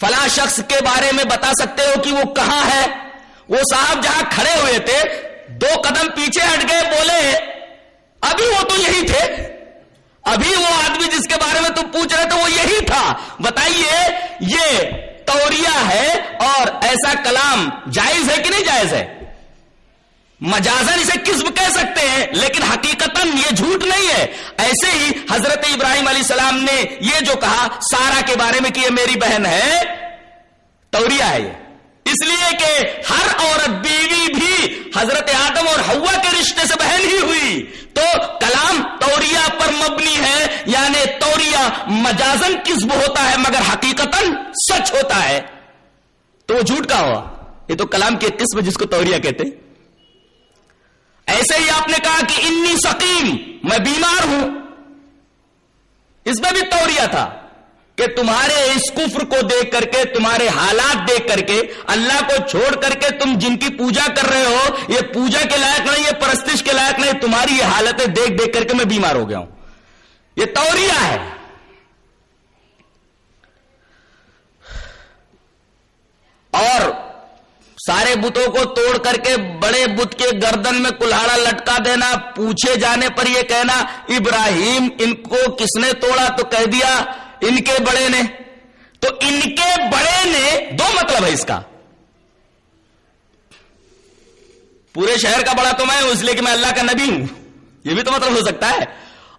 فلاں شخص کے بارے میں بتا سکتے ہو کہ وہ کہاں ہے؟ وہ صاحب جہاں کھڑے ہوئے تھے، دو قدم پیچھے ہٹ گئے، بولے، ابھی وہ تو یہی تھے۔ ابھی وہ آدمی جس کے بارے میں تم پوچھ رہے تھے وہ یہی تھا۔ بتائیے، یہ توریا ہے اور ایسا کلام جائز ہے کہ نہیں جائز ہے؟ مجازن اسے قسم کہہ سکتے ہیں؟ لیکن حقیقت یہ جھوٹ نہیں ہے۔ ایسے ہی حضرت ابراہیم علیہ السلام نے یہ جو کہا، سارا کے بارے میں کہ یہ میری بہن ہے توریا ہے یہ۔ اس لیے کہ ہر عورت بیوی بھی حضرت آدم اور ہوا کے رشتے سے بہن ہی ہوئی۔ تو کلام توریا پر مبنی ہے یعنی توریا مجازن کسب ہوتا ہے، مگر حقیقت سچ ہوتا ہے۔ تو وہ جھوٹ کا ہوا؟ یہ تو کلام کی قسم جس کو توریا کہتے ایسے ہی آپ نے کہا کہ انی سقیم، میں بیمار ہوں۔ اس میں بھی توریا تھا۔ کہ تمہارے اس کفر کو دیکھ کر کے، تمہارے حالات دیکھ کر کے اللہ کو چھوڑ کر کے تم جن کی پوجا کر رہے ہو، یہ پوجا کے لائق نہیں، یہ پرستش کے لائق نہیں، تمہاری یہ حالتیں دیکھ دیکھ کر کے میں بیمار ہو گیا ہوں۔ یہ توریا ہے۔ اور سارے بتوں کو توڑ کر کے بڑے بت کے گردن میں کلاڑا لٹکا دینا، پوچھے جانے پر یہ کہنا، ابراہیم ان کو کس نے توڑا تو کہہ دیا ان کے بڑے نے تو ان کے بڑے نے دو مطلب ہے اس کا۔ پورے شہر کا بڑا تو میں ہوں، اس لیے کہ میں اللہ کا نبی ہوں۔ یہ بھی تو مطلب ہو سکتا ہے۔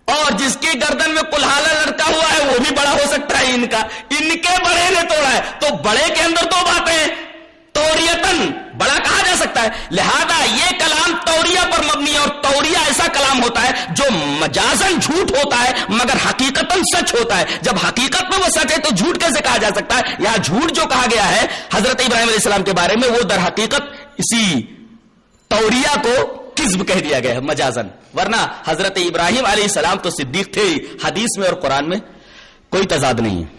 اور جس کی گردن میں کلہالا لڑکا ہوا ہے، وہ بھی بڑا ہو سکتا ہے ان کا۔ ان کے بڑے نے توڑا ہے۔ تو بڑے کے اندر دو باتیں ہیں۔ توریتن، بڑا کہا جا سکتا ہے۔ لہذا یہ کلام توریا پر مبنی ہے اور توریا ایسا کلام ہوتا ہے جو مجازن جھوٹ ہوتا ہے، مگر حقیقت سچ ہوتا ہے۔ جب حقیقت میں وہ سچ ہے تو جھوٹ کیسے کہا جا سکتا ہے؟ یا جھوٹ جو کہا گیا ہے، حضرت ابراہیم علیہ السلام کے بارے میں، وہ در حقیقت اسی توریا کو کزب کہہ دیا گیا ہے مجازن ورنہ حضرت ابراہیم علیہ السلام تو صدیق تھے حدیث میں اور قرآن میں، کوئی تضاد نہیں ہے۔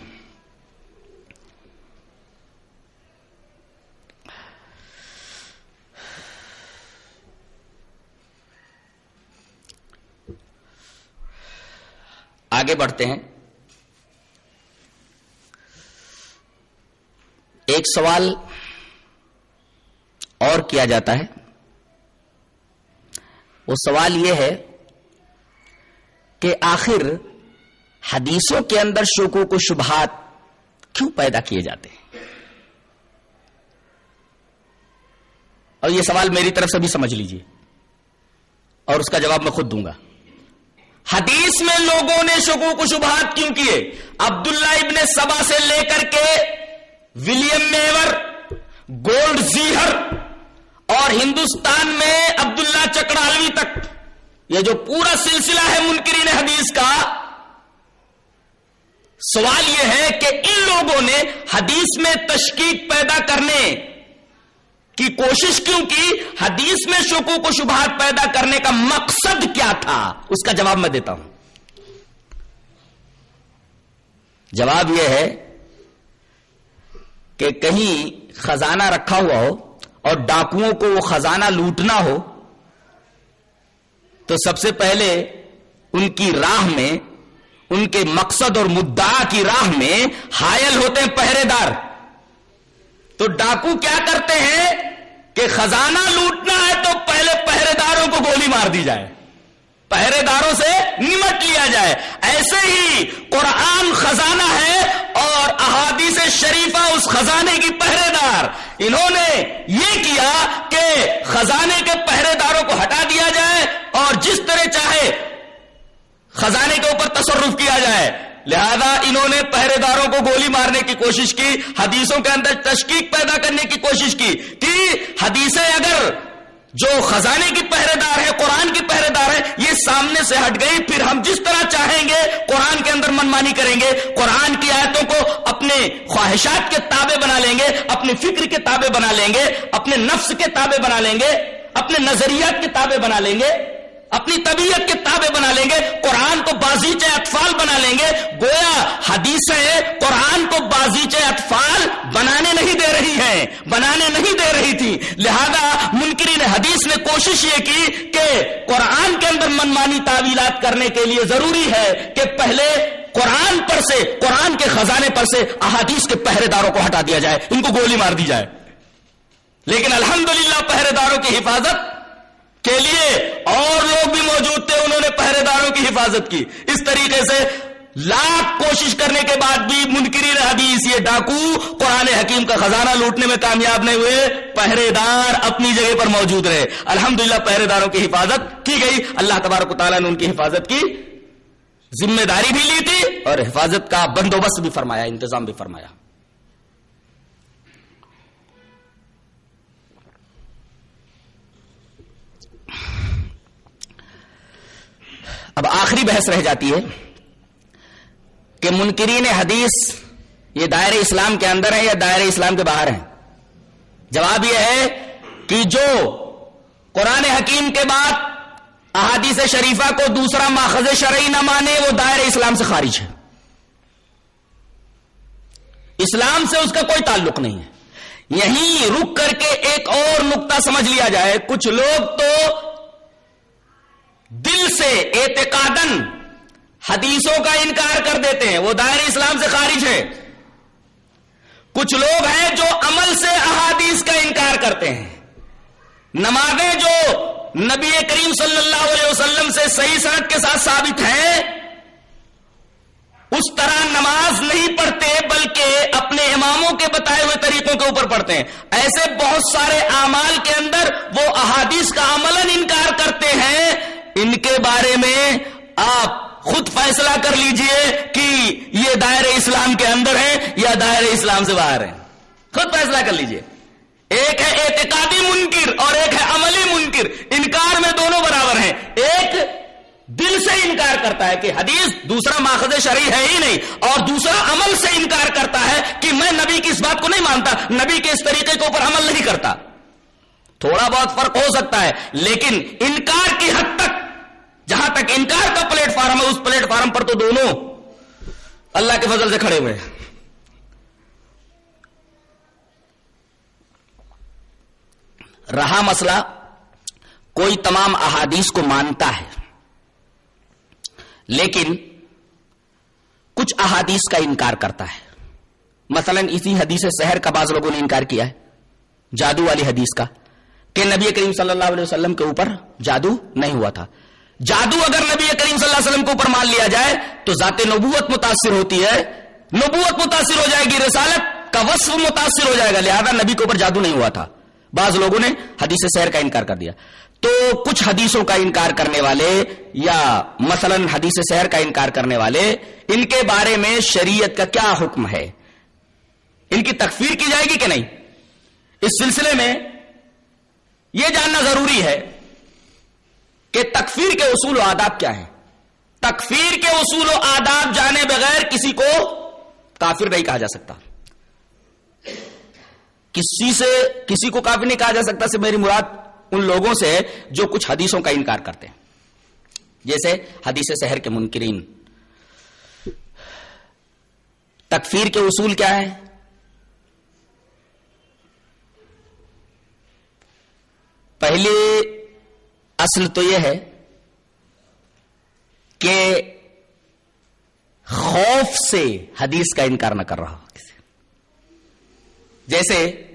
آگے بڑھتے ہیں۔ ایک سوال اور کیا جاتا ہے۔ وہ سوال یہ ہے کہ آخر حدیثوں کے اندر شوکوں کو شبہات کیوں پیدا کیے جاتے ہیں؟ اور یہ سوال میری طرف سے بھی سمجھ لیجیے اور اس کا جواب میں خود دوں گا۔ حدیث میں لوگوں نے شکو کو شبہات کیوں کیے؟ عبداللہ ابن سبا سے لے کر کے ولیم میور، گولڈ زیہر اور ہندوستان میں عبداللہ چکڑالوی تک۔ یہ جو پورا سلسلہ ہے منکرین حدیث کا، سوال یہ ہے کہ ان لوگوں نے حدیث میں تشکیق پیدا کرنے کی کوشش کیوں کی؟ حدیث میں شکو کو شبہات پیدا کرنے کا مقصد کیا تھا؟ اس کا جواب میں دیتا ہوں۔ جواب یہ ہے کہ کہیں خزانہ رکھا ہوا ہو اور ڈاکوؤں کو وہ خزانہ لوٹنا ہو، تو سب سے پہلے ان کی راہ میں، ان کے مقصد اور مدعا کی راہ میں حائل ہوتے ہیں پہرے دار۔ تو ڈاکو کیا کرتے ہیں؟ کہ خزانہ لوٹنا ہے تو پہلے پہرے داروں کو گولی مار دی جائے۔ پہرے داروں سے نمٹ لیا جائے۔ ایسے ہی قرآن خزانہ ہے اور احادیث شریفہ اس خزانے کی پہرے دار انہوں نے یہ کیا کہ خزانے کے پہرے داروں کو ہٹا دیا جائے اور جس طرح چاہے خزانے کے اوپر تصرف کیا جائے۔ لہذا انہوں نے پہرے داروں کو گولی مارنے کی کوشش کی، حدیثوں کے اندر تشکیق پیدا کرنے کی کوشش کی کہ حدیثیں اگر جو خزانے کی پہرے دار ہے قرآن کی پہرے دار ہے یہ سامنے سے ہٹ گئی پھر ہم جس طرح چاہیں گے قرآن کے اندر منمانی کریں گے۔ قرآن کی آیتوں کو اپنے خواہشات کے تابع بنا لیں گے، اپنی فکر کے تابع بنا لیں گے، اپنے نفس کے تابع بنا لیں گے، اپنے نظریات کے تابع بنا لیں گے۔ اپنی طبیعت کے تابع بنا لیں گے، قرآن کو بازیچے اطفال بنا لیں گے، گویا حدیثیں قرآن کو بازیچے اطفال بنانے نہیں دے رہی ہیں، بنانے نہیں دے رہی تھی۔ لہذا منکرین حدیث نے کوشش یہ کی کہ قرآن کے اندر منمانی تعویلات کرنے کے لیے ضروری ہے کہ پہلے قرآن پر سے، قرآن کے خزانے پر سے احادیث کے پہرے داروں کو ہٹا دیا جائے، ان کو گولی مار دی جائے۔ لیکن الحمدللہ پہرے داروں کی حفاظت کے لیے اور لوگ بھی موجود تھے، انہوں نے پہرے داروں کی حفاظت کی۔ اس طریقے سے لاکھ کوشش کرنے کے بعد بھی منکرین حدیث، یہ ڈاکو قرآن حکیم کا خزانہ لوٹنے میں کامیاب نہیں ہوئے پہرے دار اپنی جگہ پر موجود رہے۔ الحمدللہ پہرے داروں کی حفاظت کی گئی۔ اللہ تبارک تعالیٰ نے ان کی حفاظت کی، ذمہ داری بھی لی تھی اور حفاظت کا بندوبست بھی فرمایا، انتظام بھی فرمایا۔ اب آخری بحث رہ جاتی ہے کہ منکرین حدیث یہ دائر اسلام کے اندر ہے یا دائر اسلام کے باہر ہیں؟ جواب یہ ہے کہ جو قرآن حکیم کے بعد احادیث شریفہ کو دوسرا ماخذ شرعی نہ مانے، وہ دائر اسلام سے خارج ہے۔ اسلام سے اس کا کوئی تعلق نہیں ہے۔ یہیں رک کر کے ایک اور نقطہ سمجھ لیا جائے۔ کچھ لوگ تو دل سے اعتقادن حدیثوں کا انکار کر دیتے ہیں۔ وہ دائر اسلام سے خارج ہے کچھ لوگ ہیں جو عمل سے احادیث کا انکار کرتے ہیں۔ نمازیں جو نبی کریم صلی اللہ علیہ وسلم سے صحیح صنعت کے ساتھ ثابت ہیں، اس طرح نماز نہیں پڑھتے بلکہ اپنے اماموں کے بتائے ہوئے طریقوں کے اوپر پڑھتے ہیں۔ ایسے بہت سارے اعمال کے اندر وہ احادیث کا عمل انکار کرتے ہیں ان کے بارے میں آپ خود فیصلہ کر لیجیے کہ یہ دائر اسلام کے اندر ہے یا دائر اسلام سے باہر ہے خود فیصلہ کر لیجیے۔ ایک ہے اعتقادی منکر اور ایک ہے عملی منکر۔ انکار میں دونوں برابر ہیں۔ ایک دل سے انکار کرتا ہے کہ حدیث، دوسرا ماخذ شرعی ہے ہی نہیں۔ اور دوسرا عمل سے انکار کرتا ہے کہ میں نبی کی اس بات کو نہیں مانتا۔ نبی کے اس طریقے کے اوپر عمل نہیں کرتا۔ تھوڑا بہت فرق ہو سکتا ہے، لیکن انکار کی حد تک جہاں تک انکار کا پلیٹ فارم ہے، اس پلیٹ فارم پر تو دونوں اللہ کے فضل سے کھڑے ہوئے ہیں۔ رہا مسئلہ، کوئی تمام احادیث کو مانتا ہے، لیکن کچھ احادیث کا انکار کرتا ہے۔ مثلا اسی حدیث سحر کا بعض لوگوں نے انکار کیا ہے، جادو والی حدیث کا، کہ نبی کریم صلی اللہ علیہ وسلم کے اوپر جادو نہیں ہوا تھا۔ جادو اگر نبی کریم صلی اللہ علیہ وسلم کے اوپر مان لیا جائے تو ذات نبوت متاثر ہوتی ہے۔ نبوت متاثر ہو جائے گی، رسالت کا وصف متاثر ہو جائے گا۔ لہذا نبی کے اوپر جادو نہیں ہوا تھا۔ بعض لوگوں نے حدیث سحر کا انکار کر دیا۔ تو کچھ حدیثوں کا انکار کرنے والے یا مثلا حدیث سحر کا انکار کرنے والے، ان کے بارے میں شریعت کا کیا حکم ہے؟ ان کی تکفیر کی جائے گی کہ نہیں؟ اس سلسلے میں یہ جاننا ضروری ہے کہ تکفیر کے اصول و آداب کیا ہیں؟ تکفیر کے اصول و آداب جانے بغیر کسی کو کافر نہیں کہا جا سکتا۔ کسی سے، کسی کو کافر نہیں کہا جا سکتا سے میری مراد ان لوگوں سے جو کچھ حدیثوں کا انکار کرتے ہیں۔ جیسے حدیث سحر کے منکرین۔ تکفیر کے اصول کیا ہے پہلی اصل تو یہ ہے کہ خوف سے حدیث کا انکار نہ کر رہا جیسے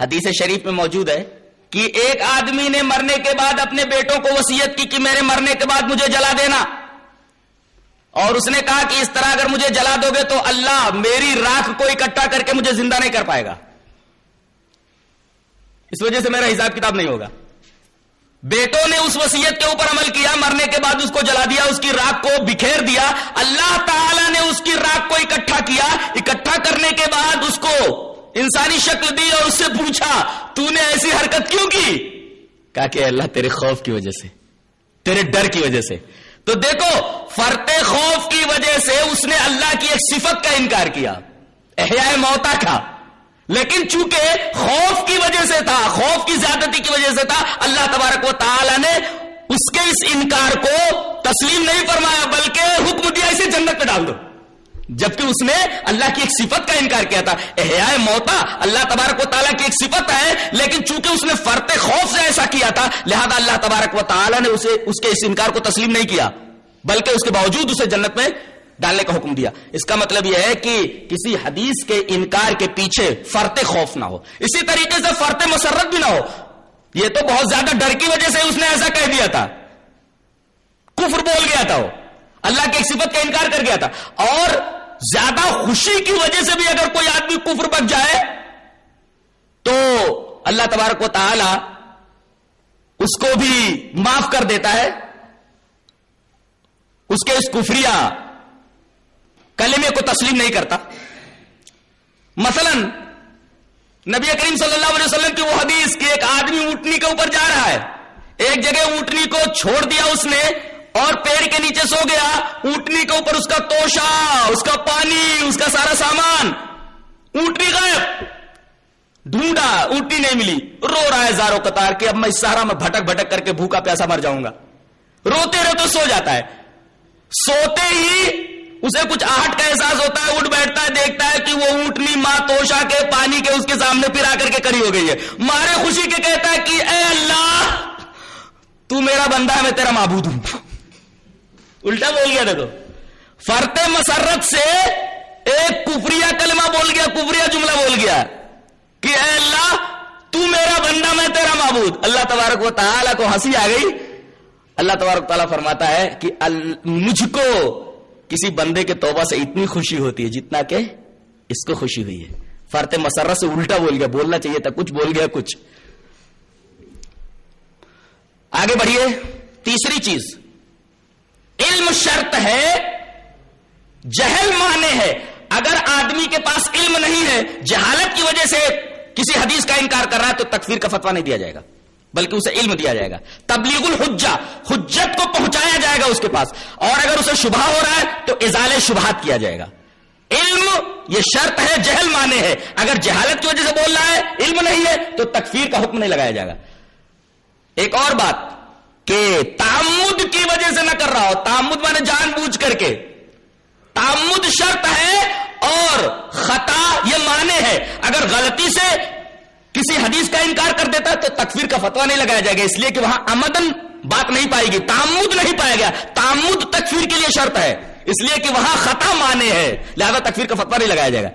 حدیث شریف میں موجود ہے کہ ایک آدمی نے مرنے کے بعد اپنے بیٹوں کو وسیعت کی کہ میرے مرنے کے بعد مجھے جلا دینا۔ اور اس نے کہا کہ اس طرح اگر مجھے جلا دو گے تو اللہ میری راکھ کو اکٹھا کر کے مجھے زندہ نہیں کر پائے گا۔ اس وجہ سے میرا حساب کتاب نہیں ہوگا۔ بیٹوں نے اس وسیعت کے اوپر عمل کیا، مرنے کے بعد اس کو جلا دیا، اس کی راک کو بکھیر دیا۔ اللہ تعالی نے اس کی راک کو اکٹھا کیا۔ اکٹھا کرنے کے بعد اس کو انسانی شکل دی اور اس سے پوچھا، تو نے ایسی حرکت کیوں کی؟ کہا کہ اللہ، تیرے خوف کی وجہ سے، تیرے ڈر کی وجہ سے۔ تو دیکھو، فرتے خوف کی وجہ سے اس نے اللہ کی ایک صفت کا انکار کیا۔ احیاء موتا کا۔ لیکن چونکہ خوف کی وجہ سے تھا، خوف کی زیادتی کی وجہ سے تھا، اللہ تبارک و تعالی نے اس کے اس انکار کو تسلیم نہیں فرمایا، بلکہ حکم دیا اسے جنت پہ ڈال دو۔ جبکہ اس نے اللہ کی ایک صفت کا انکار کیا تھا۔ احیاء موتا، اللہ تبارک و تعالیٰ کی ایک صفت ہے، لیکن چونکہ اس نے فرتے خوف سے ایسا کیا تھا، لہذا اللہ تبارک و تعالیٰ نے اسے، اس کے اس انکار کو تسلیم نہیں کیا، بلکہ اس کے باوجود اسے جنت میں ڈالنے کا حکم دیا۔ اس کا مطلب یہ ہے کہ کسی حدیث کے انکار کے پیچھے فرتے خوف نہ ہو۔ اسی طریقے سے فرتے مسرت بھی نہ ہو۔ یہ تو بہت زیادہ ڈر کی وجہ سے اس نے ایسا کہہ دیا تھا۔ کفر بول گیا تھا وہ۔ اللہ کی ایک صفت کا انکار کر گیا تھا۔ اور زیادہ خوشی کی وجہ سے بھی اگر کوئی آدمی کفر بچ جائے تو اللہ تبارک و تعالی اس کو بھی معاف کر دیتا ہے۔ اس کے اس کفریا کلمے کو تسلیم نہیں کرتا۔ مثلا نبی کریم صلی اللہ علیہ وسلم کی وہ حدیث کہ ایک آدمی اونٹنی کے اوپر جا رہا ہے۔ ایک جگہ اونٹنی کو چھوڑ دیا اس نے اور پیڑ کے نیچے سو گیا۔ اونٹنی کے اوپر اس کا توشا اس کا پانی، اس کا سارا سامان۔ اونٹنی غائب۔ ڈھونڈا، اونٹنی نہیں ملی۔ رو رہا ہے زاروں قطار کہ اب میں اس سہارا میں بھٹک بھٹک کر کے بھوکا پیاسا مر جاؤں گا۔ روتے روتے سو جاتا ہے۔ سوتے ہی اسے کچھ آہٹ کا احساس ہوتا ہے، اٹھ بیٹھتا ہے، دیکھتا ہے کہ وہ اونٹنی ماں توشا کے پانی کے اس کے سامنے پھر آ کر کے کڑی ہو گئی ہے۔ مارے خوشی کے کہتا ہے کہ اے اللہ، تو میرا بندہ ہے، میں تیرا معبود ہوں۔ الٹا بول گیا دیکھو۔ فرتے مسرت سے ایک کفریا کلمہ بول گیا کفریا جملہ بول گیا۔ کہ اے اللہ، تو میرا بندہ، میں تیرا معبود۔ اللہ تبارک و تعالیٰ کو ہنسی آ گئی۔ اللہ تبارک تعالیٰ فرماتا ہے کہ مجھ کو کسی بندے کے توبہ سے اتنی خوشی ہوتی ہے جتنا کہ اس کو خوشی ہوئی ہے۔ فرت مسرت سے الٹا بول گیا، بولنا چاہیے تھا، کچھ بول گیا، کچھ۔ آگے بڑھیے۔ تیسری چیز، علم شرط ہے، جہل مانے ہے۔ اگر آدمی کے پاس علم نہیں ہے، جہالت کی وجہ سے کسی حدیث کا انکار کر رہا ہے تو تکفیر کا فتوا نہیں دیا جائے گا۔ بلکہ اسے علم دیا جائے گا۔ تبلیغ الحجہ، حجت کو پہنچایا جائے گا اس کے پاس۔ اور اگر اسے شبہ ہو رہا ہے تو ازال شبہات کیا جائے گا۔ علم، یہ شرط ہے، جہل مانے ہے۔ اگر جہالت کی وجہ سے بول رہا ہے، علم نہیں ہے، تو تکفیر کا حکم نہیں لگایا جائے گا۔ ایک اور بات، کہ تعمد کی وجہ سے نہ کر رہا ہو۔ تعمد مانے جان بوجھ کر کے۔ تعمد شرط ہے اور خطا یہ مانے ہے۔ اگر غلطی سے کسی حدیث کا انکار کر دیتا ہے تو تکفیر کا فتوا نہیں لگایا جائے گا، اس لیے کہ وہاں امدن بات نہیں پائے گی تعمد نہیں پایا گیا۔ تعمد تکفیر کے لیے شرط ہے، اس لیے کہ وہاں خطا مانے ہے لہذا تکفیر کا فتوا نہیں لگایا جائے گا۔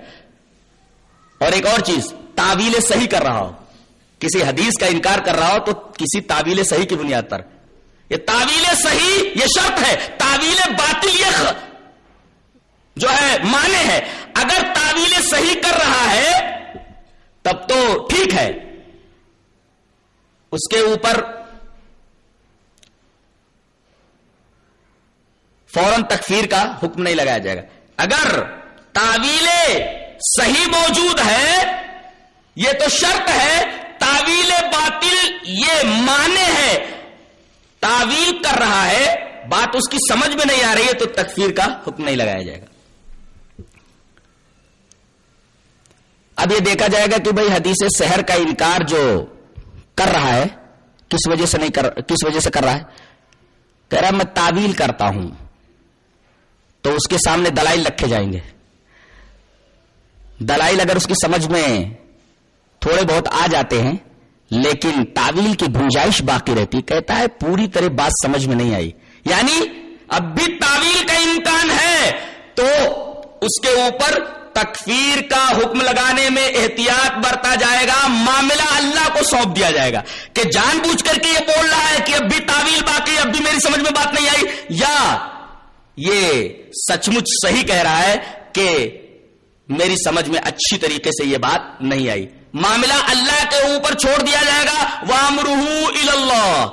اور ایک اور چیز، تعویل صحیح کر رہا ہو۔ کسی حدیث کا انکار کر رہا ہو تو کسی تعویل صحیح کی بنیاد پر۔ یہ تعویل صحیح، یہ شرط ہے، تعویل باطل یہ جو ہے، مانے ہے اگر تعویل صحیح کر رہا ہے تب تو ٹھیک ہے۔ اس کے اوپر فوراً تکفیر کا حکم نہیں لگایا جائے گا۔ اگر تعویل صحیح موجود ہے، یہ تو شرط ہے، تعویل باطل یہ مانے ہے۔ تعویل کر رہا ہے، بات اس کی سمجھ میں نہیں آ رہی ہے، تو تکفیر کا حکم نہیں لگایا جائے گا۔ اب یہ دیکھا جائے گا کہ بھائی حدیث سحر کا انکار جو کر رہا ہے، کس وجہ سے نہیں کر کس وجہ سے کر رہا ہے؟ کہہ رہا میں تعویل کرتا ہوں۔ تو اس کے سامنے دلائل رکھے جائیں گے۔ دلائل اگر اس کی سمجھ میں تھوڑے بہت آ جاتے ہیں، لیکن تعویل کی گنجائش باقی رہتی، کہتا ہے پوری طرح بات سمجھ میں نہیں آئی۔ یعنی اب بھی تعویل کا امکان ہے، تو اس کے اوپر تکفیر کا حکم لگانے میں احتیاط برتا جائے گا، معاملہ اللہ کو سونپ دیا جائے گا۔ کہ جان بوجھ کر کے یہ بول رہا ہے کہ اب بھی تعویل باقی اب بھی میری سمجھ میں بات نہیں آئی۔ یا یہ سچ مچ صحیح کہہ رہا ہے کہ میری سمجھ میں اچھی طریقے سے یہ بات نہیں آئی۔ معاملہ اللہ کے اوپر چھوڑ دیا جائے گا وامرہ اللہ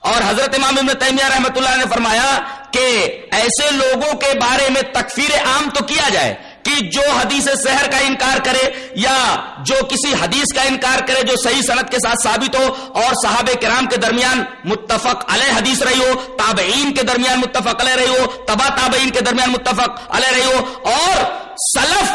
اور حضرت امام ابن تیمیہ رحمت اللہ نے فرمایا کہ ایسے لوگوں کے بارے میں تکفیر عام تو کیا جائے۔ کہ جو حدیث سحر کا انکار کرے یا جو کسی حدیث کا انکار کرے جو صحیح صنعت کے ساتھ ثابت ہو اور صحابہ کرام کے درمیان متفق علیہ حدیث رہی ہو، تابعین کے درمیان متفق علیہ رہی ہو، تبا تابعین کے درمیان متفق علیہ رہی ہو اور سلف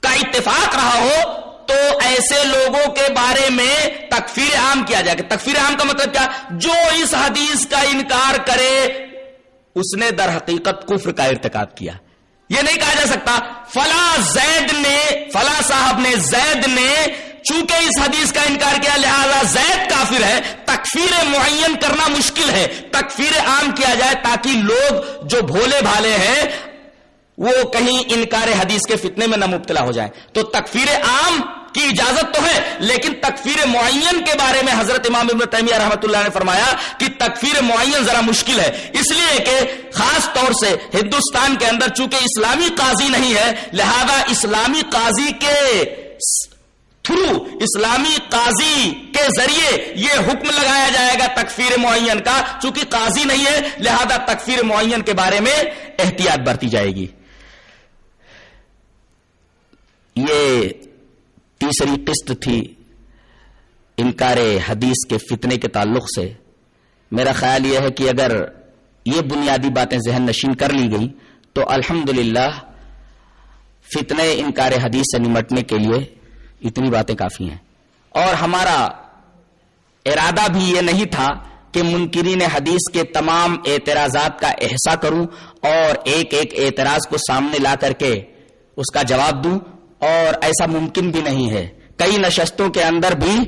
کا اتفاق رہا ہو تو ایسے لوگوں کے بارے میں تکفیر عام کیا جائے گا۔ تکفیر عام کا مطلب کیا؟ جو اس حدیث کا انکار کرے، اس نے در حقیقت کفر کا ارتکاب کیا۔ یہ نہیں کہا جا سکتا۔ فلا زید نے فلا صاحب نے، زید نے چونکہ اس حدیث کا انکار کیا، لہذا زید کافر ہے، تکفیر معین کرنا مشکل ہے۔ تکفیر عام کیا جائے تاکہ لوگ جو بھولے بھالے ہیں، وہ کہیں انکار حدیث کے فتنے میں نہ مبتلا ہو جائیں۔ تو تکفیر عام کی اجازت تو ہے، لیکن تکفیر معین کے بارے میں حضرت امام ابن تیمیہ رحمۃ اللہ نے فرمایا کہ تکفیر معین ذرا مشکل ہے۔ اس لیے کہ خاص طور سے ہندوستان کے اندر چونکہ اسلامی قاضی نہیں ہے، لہذا اسلامی قاضی کے تھرو اسلامی قاضی کے ذریعے یہ حکم لگایا جائے گا تکفیر معین کا۔ چونکہ قاضی نہیں ہے، لہذا تکفیر معین کے بارے میں احتیاط برتی جائے گی۔ یہ تیسری قسط تھی انکار حدیث کے فتنے کے تعلق سے۔ میرا خیال یہ ہے کہ اگر یہ بنیادی باتیں ذہن نشین کر لی گئی، تو الحمد فتنے انکار حدیث سے نمٹنے کے لیے اتنی باتیں کافی ہیں۔ اور ہمارا ارادہ بھی یہ نہیں تھا کہ منکرین حدیث کے تمام اعتراضات کا احسا کروں اور ایک ایک اعتراض کو سامنے لا کر کے اس کا جواب دوں۔ اور ایسا ممکن بھی نہیں ہے۔ کئی نشستوں کے اندر بھی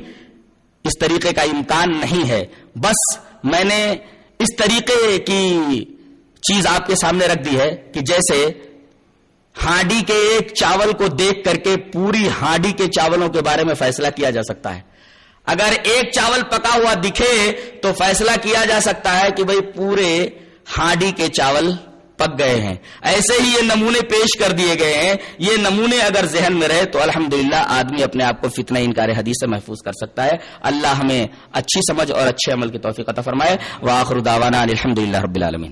اس طریقے کا امکان نہیں ہے۔ بس میں نے اس طریقے کی چیز آپ کے سامنے رکھ دی ہے کہ جیسے ہانڈی کے ایک چاول کو دیکھ کر کے پوری ہانڈی کے چاولوں کے بارے میں فیصلہ کیا جا سکتا ہے۔ اگر ایک چاول پکا ہوا دکھے تو فیصلہ کیا جا سکتا ہے کہ بھئی پورے ہانڈی کے چاول پک گئے ہیں۔ ایسے ہی یہ نمونے پیش کر دیے گئے ہیں۔ یہ نمونے اگر ذہن میں رہے تو الحمدللہ آدمی اپنے آپ کو فتنہ انکار حدیث سے محفوظ کر سکتا ہے۔ اللہ ہمیں اچھی سمجھ اور اچھے عمل کی توفیق عطا فرمائے۔ وآخر دعوانا الحمدللہ رب العالمین۔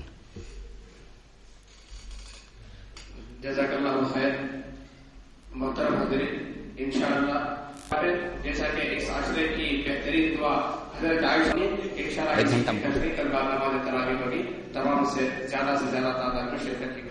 جزاک اللہ خیر۔ محترم حضرت انشاءاللہ جیسا کہ اس عشرے کی بہترین دعا حضرت عائشہ نے ایک شرح نماز تراویح ہوگی تمام سے زیادہ سے زیادہ تعداد میں شرکت کی۔